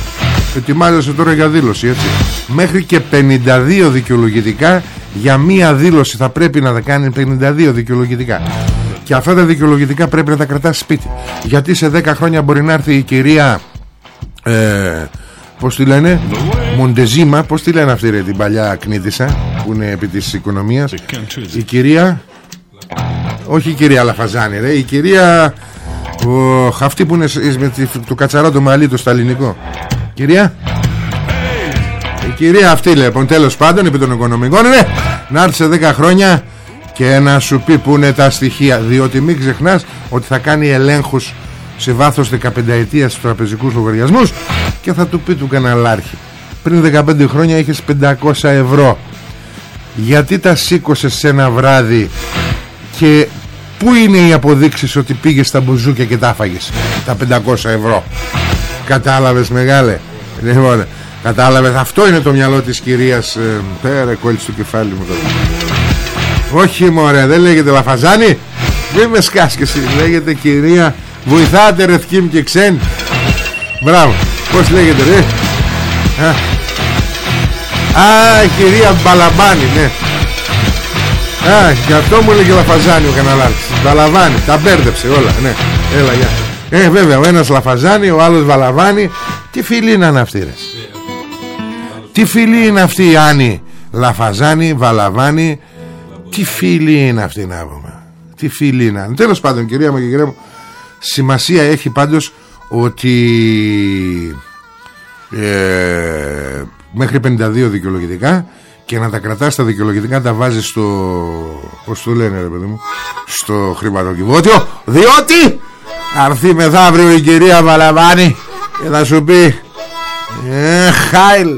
ετοιμάζεσαι τώρα για δήλωση έτσι. Μέχρι και 52 δικαιολογητικά για μία δήλωση θα πρέπει να τα κάνει 52 δικαιολογητικά. Και αυτά τα δικαιολογητικά πρέπει να τα κρατάς σπίτι. Γιατί σε 10 χρόνια μπορεί να έρθει η κυρία ε, πως τη λένε Μοντεζίμα πως τη λένε αυτή ρε την παλιά κνήτησα που είναι επί της οικονομίας. Η κυρία όχι η κυρία Λαφαζάνη ρε η κυρία ο, αυτή που είναι με το κατσαρό το μαλλί το στα ελληνικό κυρία. Η κυρία αυτή λοιπόν τέλος πάντων επί των οικονομικών είναι να έρθει σε 10 χρόνια και να σου πει που είναι τα στοιχεία. Διότι μην ξεχνάς ότι θα κάνει ελέγχους σε βάθος 15 ετίας στους τραπεζικούς λογαριασμούς και θα του πει του καναλάρχη. Πριν 15 χρόνια είχες 500 ευρώ. Γιατί τα σήκωσες σε ένα βράδυ και πού είναι οι αποδείξεις ότι πήγες στα μπουζούκια και τα φάγες τα 500 ευρώ; Κατάλαβες μεγάλε; Λοιπόν κατάλαβες; Αυτό είναι το μυαλό της κυρίας ε, πέρα κόλλησε το κεφάλι μου τώρα. Όχι μωρέ δεν λέγεται Λαφαζάνη. Μην με σκάς και εσύ. Λέγεται κυρία Βοηθάτε ρε θκίμ και ξέν. Μπράβο. Πώς λέγεται ρε; Α, Α κυρία Μπαλαμπάνη ναι Α, γι' αυτό μου λέγε Λαφαζάνη ο καναλάρχης. Βαλαβάνη, τα μπέρδεψε όλα Ναι, έλα γεια. Ε βέβαια ο ένας Λαφαζάνη, ο άλλος Βαλαβάνη. Τι φίλη είναι αυτή ρε. Τι φίλη είναι αυτή η Άννη Λαφαζάνη, Βαλαβάνη. Τι φίλοι είναι αυτοί να πούμε. Τι φίλοι είναι Τέλος πάντων κυρία μου και κυρία μου Σημασία έχει πάντως ότι ε, Μέχρι 52 δικαιολογητικά Και να τα κρατάς τα δικαιολογητικά Τα βάζεις στο Πώς το λένε ρε παιδί μου Στο χρηματοκιβώτιο Διότι Αρθεί μεθαύριο η κυρία Βαλαβάνη Και θα σου πει ε, Χάιλ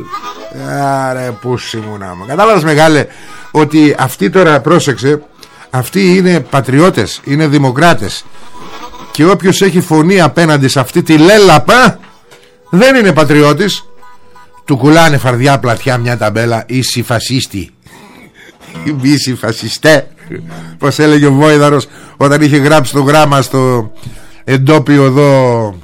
Άρε που ήμουνα Κατάλαβες μεγάλε ότι αυτοί τώρα πρόσεξε αυτοί είναι πατριώτες είναι δημοκράτες. Και όποιος έχει φωνή απέναντι σε αυτή τη λέλαπα δεν είναι πατριώτης του κουλάνε φαρδιά πλατιά μια ταμπέλα ίση φασίστη ίση φασιστέ πως έλεγε ο Βόιδαρος όταν είχε γράψει το γράμμα στο εντόπιο εδώ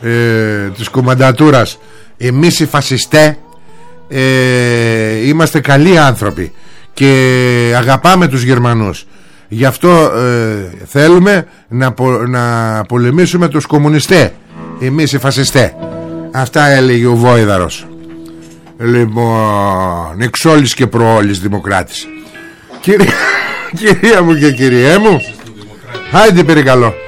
ε, της κομμαντατούρας εμείς οι φασιστέ ε, είμαστε καλοί άνθρωποι και αγαπάμε τους Γερμανούς. Γι' αυτό ε, θέλουμε να, να πολεμήσουμε τους κομμουνιστές. Εμείς οι φασιστές αυτά έλεγε ο Βόιδαρος λοιπόν εξόλης και προόλης δημοκράτης Κυρία, κυρία μου και κυριέ μου Άιντε περικαλώ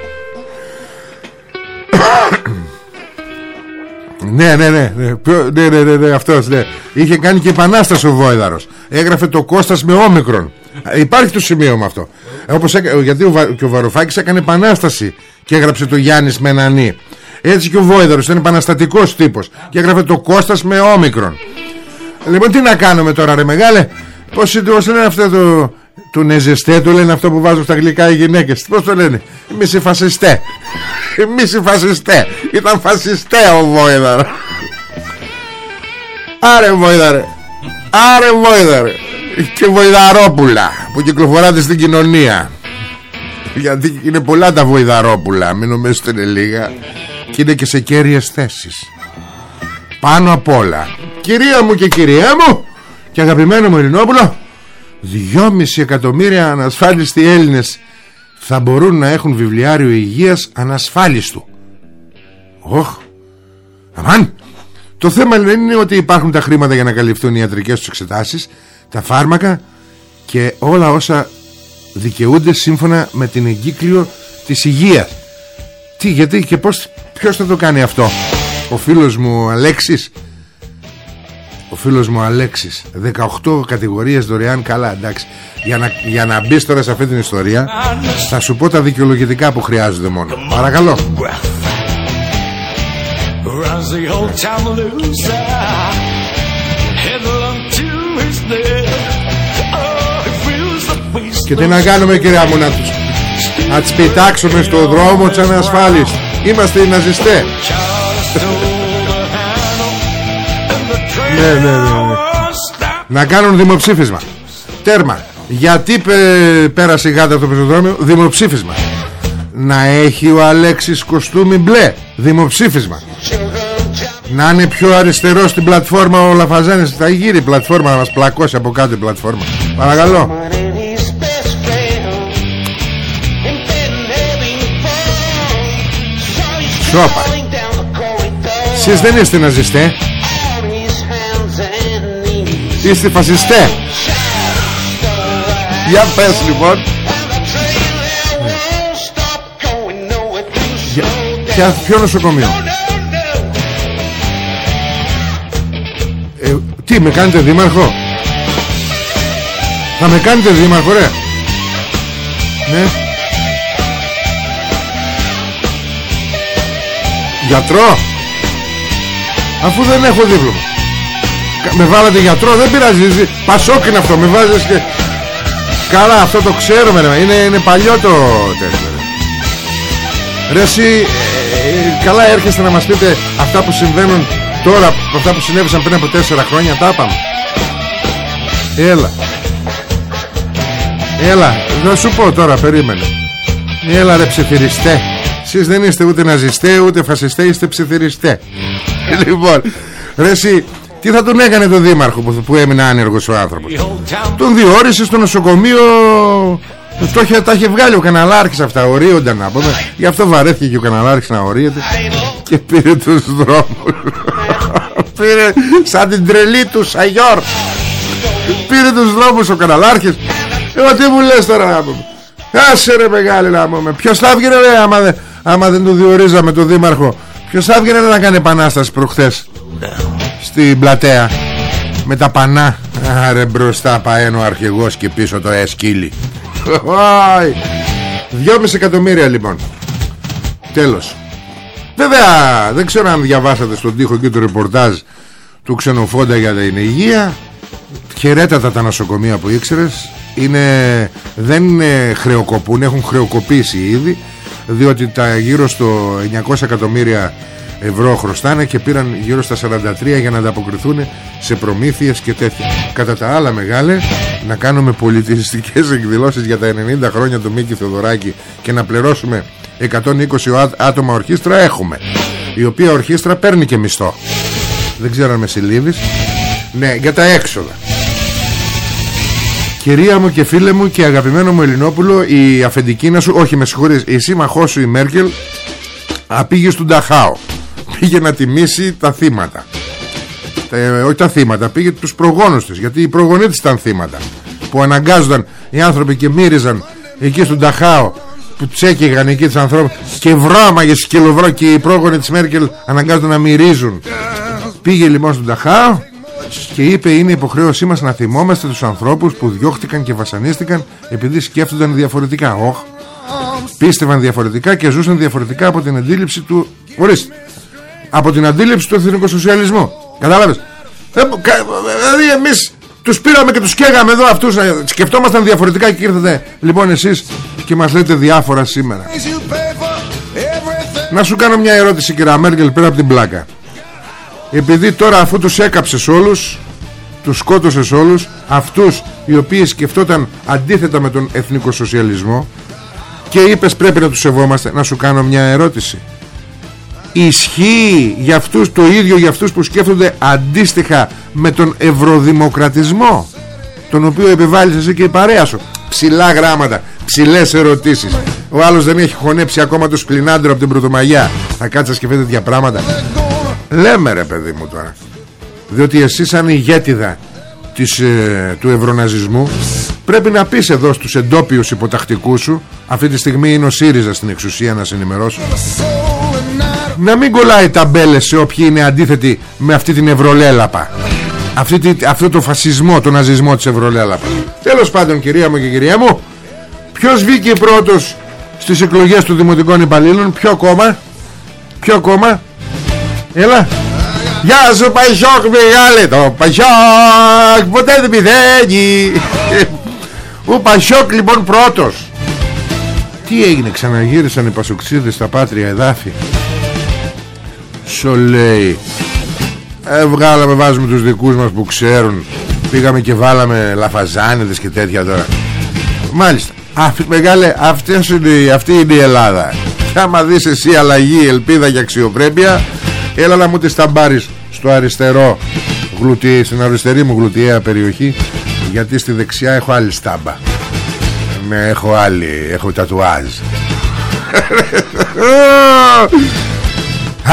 Ναι, ναι, ναι, ναι, Ποιο- ναι, ναι, ναι, ναι αυτός, ναι. Είχε κάνει και επανάσταση ο Βόιδαρος. Έγραφε το Κώστας με όμικρον. Ε, Υπάρχει το σημείο με αυτό. Ε, Όπως έκα- γιατί ο, Βα- και ο Βαρουφάκης έκανε επανάσταση και έγραψε το Γιάννης με ένα νι. Έτσι και ο Βόιδαρος ήταν επαναστατικός τύπος και έγραφε το Κώστας με όμικρον. Λοιπόν, τι να κάνουμε τώρα, ρε μεγάλε; Πώς είναι, πώς λένε αυτό το. Του νεζεστέ, το λένε αυτό που βάζουν στα γλυκά οι γυναίκες Πώς το λένε; Εμείς οι φασιστέ Εμείς οι φασιστέ Ήταν φασιστέ ο Βόιδαρο Άρε Βόιδαρε Άρε Βόιδαρε Και Βοηδαρόπουλα Που κυκλοφοράτε στην κοινωνία Γιατί είναι πολλά τα Βοηδαρόπουλα Μην νομίζετε είναι λίγα Και είναι και σε κέρυες θέσεις. Πάνω απ' όλα Κυρία μου και κυρία μου Και αγαπημένο μου Ελληνόπουλο Δυόμιση εκατομμύρια ανασφάλιστοι Έλληνες Θα μπορούν να έχουν βιβλιάριο υγείας ανασφάλιστου Όχ Αμάν. Το θέμα δεν είναι ότι υπάρχουν τα χρήματα για να καλυφθούν οι ιατρικές τους εξετάσεις Τα φάρμακα Και όλα όσα δικαιούνται σύμφωνα με την εγκύκλιο της υγείας Τι γιατί και πώς Ποιος θα το κάνει αυτό; Ο φίλος μου Αλέξης. Ο φίλος μου Αλέξης. 18 κατηγορίες δωρεάν καλά εντάξει. Για να, για να μπεις τώρα σε αυτή την ιστορία Θα σου πω τα δικαιολογητικά που χρειάζονται μόνο. Παρακαλώ. Runs the old town loose Headlong to his death Oh, he feels the beast Και τι να κάνουμε κυρία μου να τους Να τις πετάξουμε στο δρόμο σαν ασφάλεις Είμαστε οι ναζιστές. Ναι, ναι, ναι, ναι. Να κάνουν δημοψήφισμα. Τέρμα. Γιατί πε- πέρασε η γάτα από το πεζοδρόμιο; Δημοψήφισμα. Να έχει ο Αλέξης κοστούμι μπλε. Δημοψήφισμα. Να είναι πιο αριστερό στην πλατφόρμα ο Λαφαζάνης Θα γύρει η πλατφόρμα να μας πλακώσει από κάτω η πλατφόρμα. Παρακαλώ Σόπα. Εσείς δεν είστε ναζιστέ. Είστε φασιστέ. Για πες λοιπόν. Για... Ποια, ποιο νοσοκομείο; Ε, Τι με κάνετε δήμαρχο; Θα με κάνετε δήμαρχο ρε. Ναι Γιατρό! Αφού δεν έχω δίπλωμα. Κα- Με βάλατε γιατρό Δεν πειράζει ζη- Πασόκ είναι αυτό Με βάζεις και Καλά αυτό το ξέρουμε ρε. Είναι, είναι παλιό το τέτοιο ρε. Ρε εσύ ε, ε, Καλά έρχεστε να μας πείτε Αυτά που συμβαίνουν τώρα Αυτά που συνέβησαν πριν από τέσσερα χρόνια Τα είπαμε Έλα. Έλα Θα σου πω τώρα περίμενε. Έλα ρε ψιθυριστέ Εσείς δεν είστε ούτε ναζιστέ ούτε φασιστέ Είστε ψιθυριστέ. Λοιπόν Ρε εσύ Τι θα τον έκανε το δήμαρχο που, που έμεινε άνεργος ο άνθρωπος; Τον διόρισε στο νοσοκομείο το είχε, τα είχε βγάλει ο καναλάρχης αυτά Ορίονταν να πούμε. Γι' αυτό βαρέθηκε και ο καναλάρχης να ορίεται Και πήρε τους δρόμους. Πήρε σαν την τρελή του Σαγιόρ. Πήρε τους δρόμους ο καναλάρχης. Εγώ τι μου λες τώρα να πούμε. Άσε ρε μεγάλη να πούμε. Ποιος θα έβγαινε ρε άμα, δεν- άμα δεν του διορίζαμε το δήμαρχο Ποιος θα έβγαινε να κάνει επανάσταση προχθές Στην πλατεία Με τα πανά. Άρε μπροστά παένω ο αρχηγός και πίσω το εσκύλι Ωι. Δυόμιση εκατομμύρια λοιπόν. Τέλος. Βέβαια δεν ξέρω αν διαβάσατε στον τοίχο και το ρεπορτάζ Του ξενοφόντα για την υγεία. Χαιρέτατα τα νοσοκομεία που ήξερες. Είναι, Δεν είναι χρεοκοπούν Έχουν χρεοκοπήσει ήδη Διότι τα γύρω στο 900 εκατομμύρια ευρώ χρωστάνε Και πήραν γύρω στα 43 για να ανταποκριθούν Σε προμήθειες και τέτοια. Κατά τα άλλα μεγάλε Να κάνουμε πολιτιστικές εκδηλώσεις Για τα 90 χρόνια του Μίκη Θεοδωράκη Και να πληρώσουμε 120 ά- άτομα ορχήστρα Έχουμε. Η οποία ορχήστρα παίρνει και μισθό. Δεν ξέρω αν με συλλήβεις. Ναι για τα έξοδα Κυρία μου και φίλε μου και αγαπημένο μου Ελληνόπουλο Η αφεντικίνα σου, όχι με συγχωρείς Η σύμμαχός σου η Μέρκελ α, Πήγε στον Ταχάο. Πήγε να τιμήσει τα θύματα. Ε, Όχι τα θύματα Πήγε τους προγόνους της Γιατί οι προγονείς της ήταν θύματα Που αναγκάζονταν οι άνθρωποι και μύριζαν Εκεί στον Ταχάο που τσέκηγαν εκεί τους ανθρώπους και βρώμαγε σκυλοβρό και οι πρόγονοι της Μέρκελ αναγκάζονται να μυρίζουν. Πήγε λοιπόν στον Ταχάο και είπε είναι υποχρέωσή μας να θυμόμαστε τους ανθρώπους που διώχτηκαν και βασανίστηκαν επειδή σκέφτονταν διαφορετικά όχ πίστευαν διαφορετικά και ζούσαν διαφορετικά από την αντίληψη του ορίστε από την αντίληψη του εθνικοσοσιαλισμού. Κατάλαβες; Ε, δηλαδή εμείς τους πήραμε και τους καίγαμε εδώ αυτούς ε, σκεφτόμασταν διαφορετικά και ήρθατε. Λοιπόν εσείς και μας λέτε διάφορα σήμερα. Να σου κάνω μια ερώτηση κυρία Μέρκελ πέρα από την πλάκα επειδή τώρα αφού τους έκαψες όλους τους σκότωσες όλους αυτούς οι οποίοι σκεφτόταν αντίθετα με τον εθνικό σοσιαλισμό και είπες πρέπει να τους σεβόμαστε να σου κάνω μια ερώτηση. Ισχύει για αυτούς το ίδιο για αυτούς που σκέφτονται αντίστοιχα με τον ευρωδημοκρατισμό τον οποίο επιβάλλεις εσύ και η παρέα σου; Ψηλά γράμματα, ψηλές ερωτήσεις. Ο άλλος δεν έχει χωνέψει ακόμα το σπλινάντρο από την Πρωτομαγιά. Θα κάτσεις να σκεφτεί τέτοια πράγματα λέμε ρε παιδί μου τώρα. Διότι εσύ σαν ηγέτιδα της, ε, του ευρωναζισμού πρέπει να πεις εδώ στους εντόπιους υποτακτικούς σου αυτή τη στιγμή είναι ο ΣΥΡΙΖΑ στην εξουσία να σε ενημερώσω να μην κολλάει ταμπέλες σε όποιοι είναι αντίθετοι με αυτή την Ευρωλέλαπα. Αυτή, αυτό το φασισμό, το ναζισμό της Ευρωλέλαπας. Τέλος πάντων κυρία μου και κυρία μου ποιος βγήκε πρώτος στις εκλογές των δημοτικών υπαλλήλων ποιο κόμμα ποιο κόμμα έλα. Γεια σου Παϊσόκ μεγάλε Το. Παϊσόκ ποτέ δεν πεθαίνει. Ο Παϊσόκ λοιπόν πρώτος. Τι έγινε ξαναγύρισαν οι Πασοξίδες στα πάτρια εδάφη; Σου λέει. Ε, Βγάλαμε βάζουμε τους δικούς μας που ξέρουν. Πήγαμε και βάλαμε λαφαζάνιδες και τέτοια τώρα. Μάλιστα. Αυτή, Μεγάλε αυτή είναι, αυτή είναι η Ελλάδα. Και άμα δεις εσύ αλλαγή Ελπίδα και αξιοπρέπεια Έλα να μου τη σταμπάρεις στο αριστερό. Γλουτί, στην αριστερή μου γλουτιαία περιοχή γιατί στη δεξιά έχω άλλη στάμπα. Με έχω άλλη έχω τατουάζ.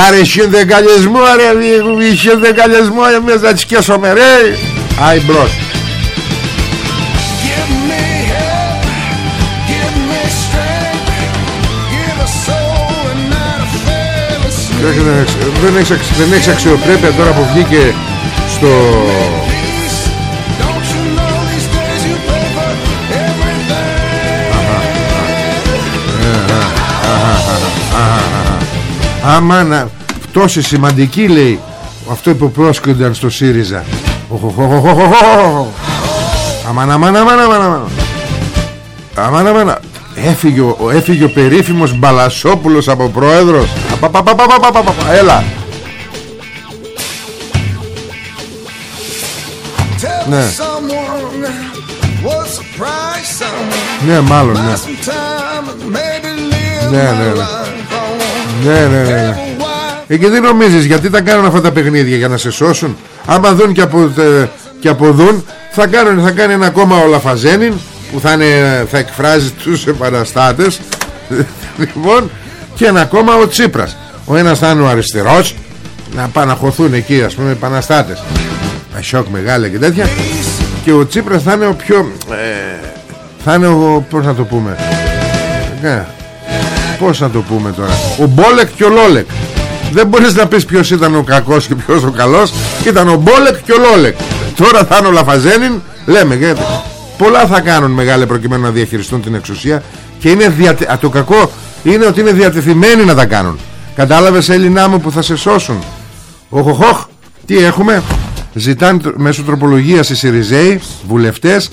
Άρε συνδεκαλισμό Άρε συνδεκαλισμό Εμείς να τσικέσουμε ρε. Άι μπρος δεν έχεις, δεν έχεις αξιοπρέπεια τώρα που βγήκε στο Άμα να Τόση σημαντική λέει Αυτό που πρόσκονταν στο ΣΥΡΙΖΑ Αμάν αμάν αμάν αμάν Αμάν αμάν Έφυγε ο, έφυγε ο περίφημος Μπαλασόπουλος από πρόεδρος. Έλα. Ναι. Ναι μάλλον ναι. Ναι ναι ναι. Ναι ναι ναι, ναι. Ε, και δεν νομίζεις γιατί τα κάνουν αυτά τα παιχνίδια για να σε σώσουν; Άμα δουν και από, και από δουν θα, κάνουν, θα κάνει ένα κόμμα ο Λαφαζένιν που θα, είναι, θα εκφράζει τους επαναστάτες. Λοιπόν και ένα κόμμα ο Τσίπρας. Ο ένας θα είναι ο αριστερός. Να πάνε να χωθούν εκεί ας πούμε επαναστάτες. Σοκ μεγάλα και τέτοια. Και ο Τσίπρας θα είναι ο πιο ε, θα είναι ο πως να το πούμε ε, πως να το πούμε τώρα ο Μπόλεκ και ο Λόλεκ. Δεν μπορείς να πεις ποιος ήταν ο κακός και ποιος ο καλός. Ήταν ο Μπόλεκ και ο Λόλεκ. Τώρα θα είναι ο Λαφαζένιν λέμε γιατί πολλά θα κάνουν μεγάλε προκειμένου να διαχειριστούν την εξουσία και είναι διατε... το κακό είναι ότι είναι διατεθειμένοι να τα κάνουν. Κατάλαβες Έλληνά μου που θα σε σώσουν. Οχοχοχ τι έχουμε; Ζητάνε μέσω τροπολογίας οι Σιριζέοι βουλευτές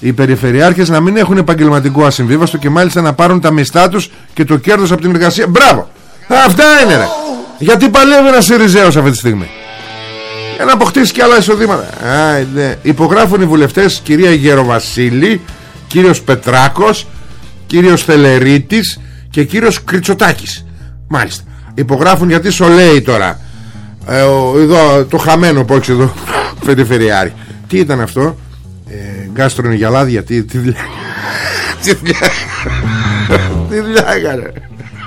οι περιφερειάρχες να μην έχουν επαγγελματικό ασυμβίβαστο και μάλιστα να πάρουν τα μιστά τους και το κέρδος από την εργασία. Μπράβο! Αυτά είναι ρε. Γιατί παλεύει ένας Σιριζέος αυτή τη στιγμή. για να αποκτήσει και άλλα εισοδήματα. Α, ναι. υπογράφουν οι βουλευτές κυρία Γεροβασίλη κύριος Πετράκος κύριος Θελερίτης και κύριος Κριτσοτάκης μάλιστα. Υπογράφουν γιατί σου λέει τώρα. Ε, ο, εδώ, το χαμένο που έχει εδώ περιφερειάρι τι ήταν αυτό; Ε, γκάστρονε γυαλάδια τι, τι δουλειά τι δουλειά τι δουλειά έκανε;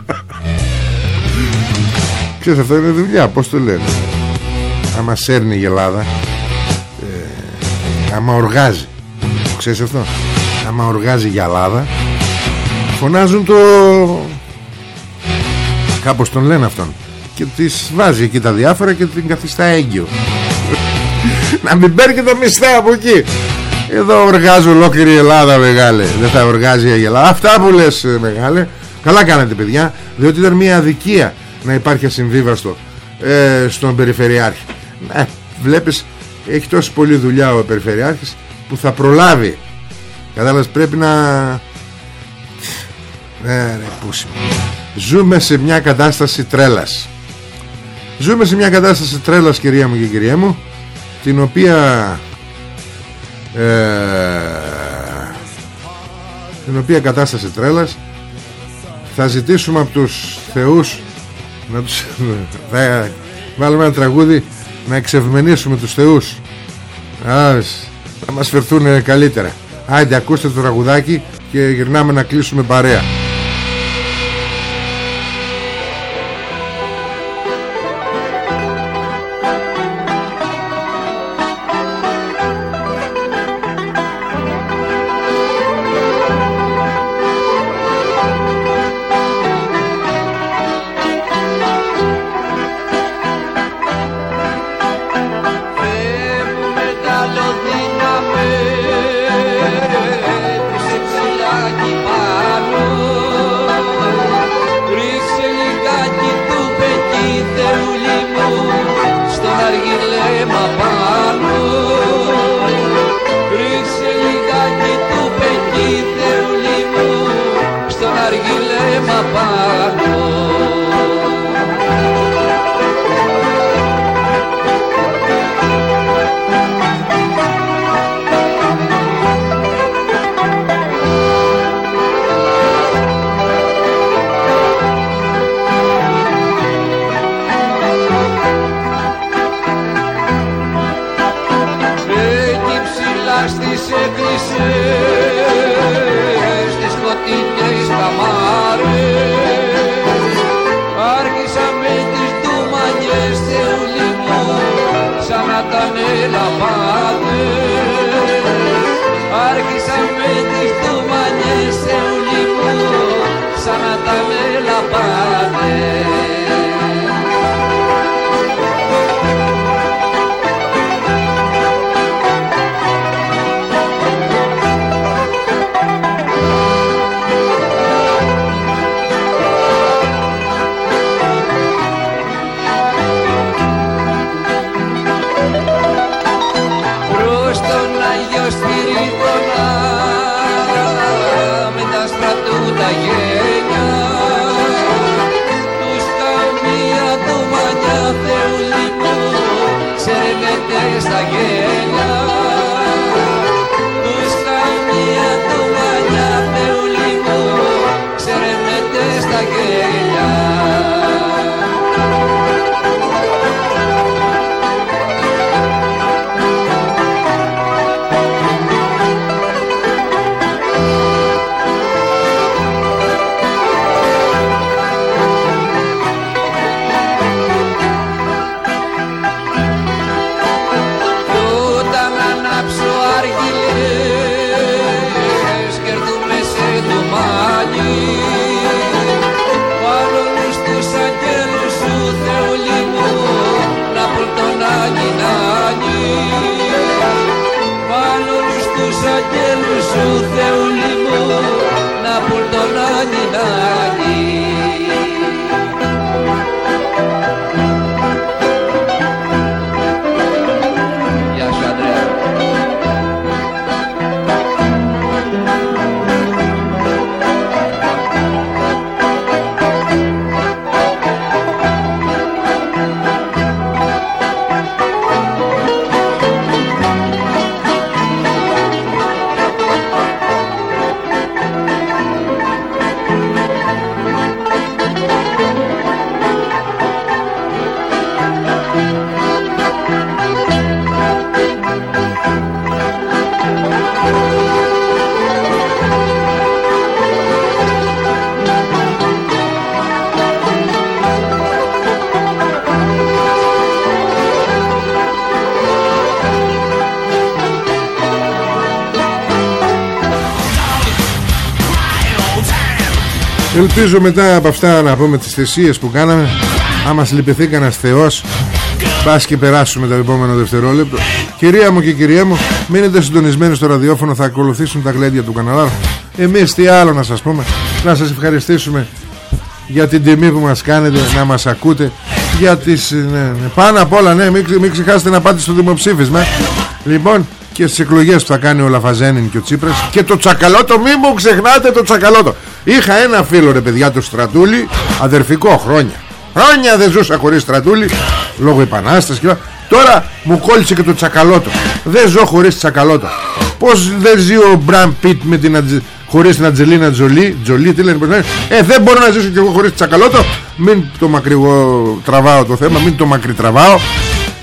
Ξέρεις αυτό είναι δουλειά πως το λένε; Άμα σέρνει η γελάδα ε, άμα οργάζει. Ξέρεις αυτό; Άμα οργάζει η γυαλάδα Φωνάζουν το Κάπως τον λένε αυτόν. Και της βάζει εκεί τα διάφορα Και την καθιστά έγκυο. Να μην παίρνει και τα μισθά από εκεί. Εδώ οργάζει ολόκληρη η Ελλάδα μεγάλε. Δεν θα οργάζει η Ελλάδα. Αυτά που λες ε, μεγάλε. Καλά κάνετε παιδιά Διότι ήταν μια αδικία να υπάρχει ασυμβίβαστο ε, Στον Περιφερειάρχη ε, Βλέπεις έχει τόσο πολλή δουλειά ο Περιφερειάρχης Που θα προλάβει Κατάλαβες πρέπει να ε, ρε, Ζούμε σε μια κατάσταση τρέλας Ζούμε σε μια κατάσταση τρέλας κυρία μου και κυρία μου Την οποία ε, Την οποία κατάσταση τρέλας Θα ζητήσουμε από τους θεούς να τους, Θα βάλουμε ένα τραγούδι Να εξευμενήσουμε τους θεούς. Α, Θα μας φερθούν καλύτερα. Άιντε ακούστε το τραγουδάκι Και γυρνάμε να κλείσουμε παρέα Ελπίζω μετά από αυτά να πούμε τις θυσίες που κάναμε. Άμα μας λυπηθεί κανένας θεός Πας και περάσουμε το επόμενο δευτερόλεπτο. Κυρία μου και κυρία μου Μείνετε συντονισμένοι στο ραδιόφωνο Θα ακολουθήσουν τα γλέντια του καναλάρου. Εμείς τι άλλο να σας πούμε. Να σας ευχαριστήσουμε για την τιμή που μας κάνετε Να μας ακούτε. Για τις, ναι, ναι. Πάνω απ' όλα ναι μην, μην ξεχάσετε να πάτε στο δημοψήφισμα. Λοιπόν και στις εκλογές που θα κάνει ο Λαφαζένιν και ο Τσίπρας. Και το τσακαλώτο μην μου ξεχνάτε το τσακαλώτο. Είχα ένα φίλο ρε παιδιά του Στρατούλη Αδερφικό χρόνια. Χρόνια δεν ζούσα χωρίς Στρατούλη Λόγω επανάστασης και Τώρα μου κόλλησε και το τσακαλώτο. Δεν ζω χωρίς τσακαλώτο. Πως δεν ζει ο Μπραμ Πιτ με την Ατζε... χωρίς την Ατζελίνα Τζολί Τζολί τι λένε Ε δεν μπορώ να ζήσω κι εγώ χωρίς τσακαλώτο. Μην το μακρυγό τραβάω το θέμα Μην το μακριτραβάω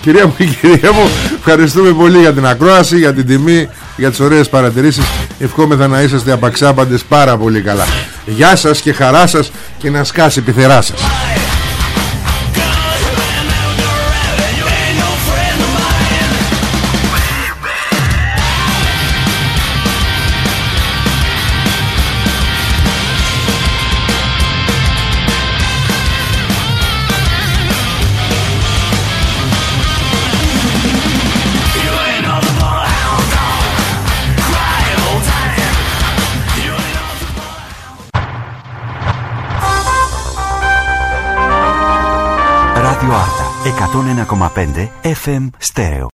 Κυρία μου και κυρία μου Ευχαριστούμε πολύ για την ακρόαση Για την τιμή Για τις ωραίες παρατηρήσεις. Ευχόμεθα να είσαστε απαξάπαντες πάρα πολύ καλά. Γεια σας και χαρά σας Και να σκάσει η πιθερά σας Ράδιο Άρτα 101,5 FM Στέρεο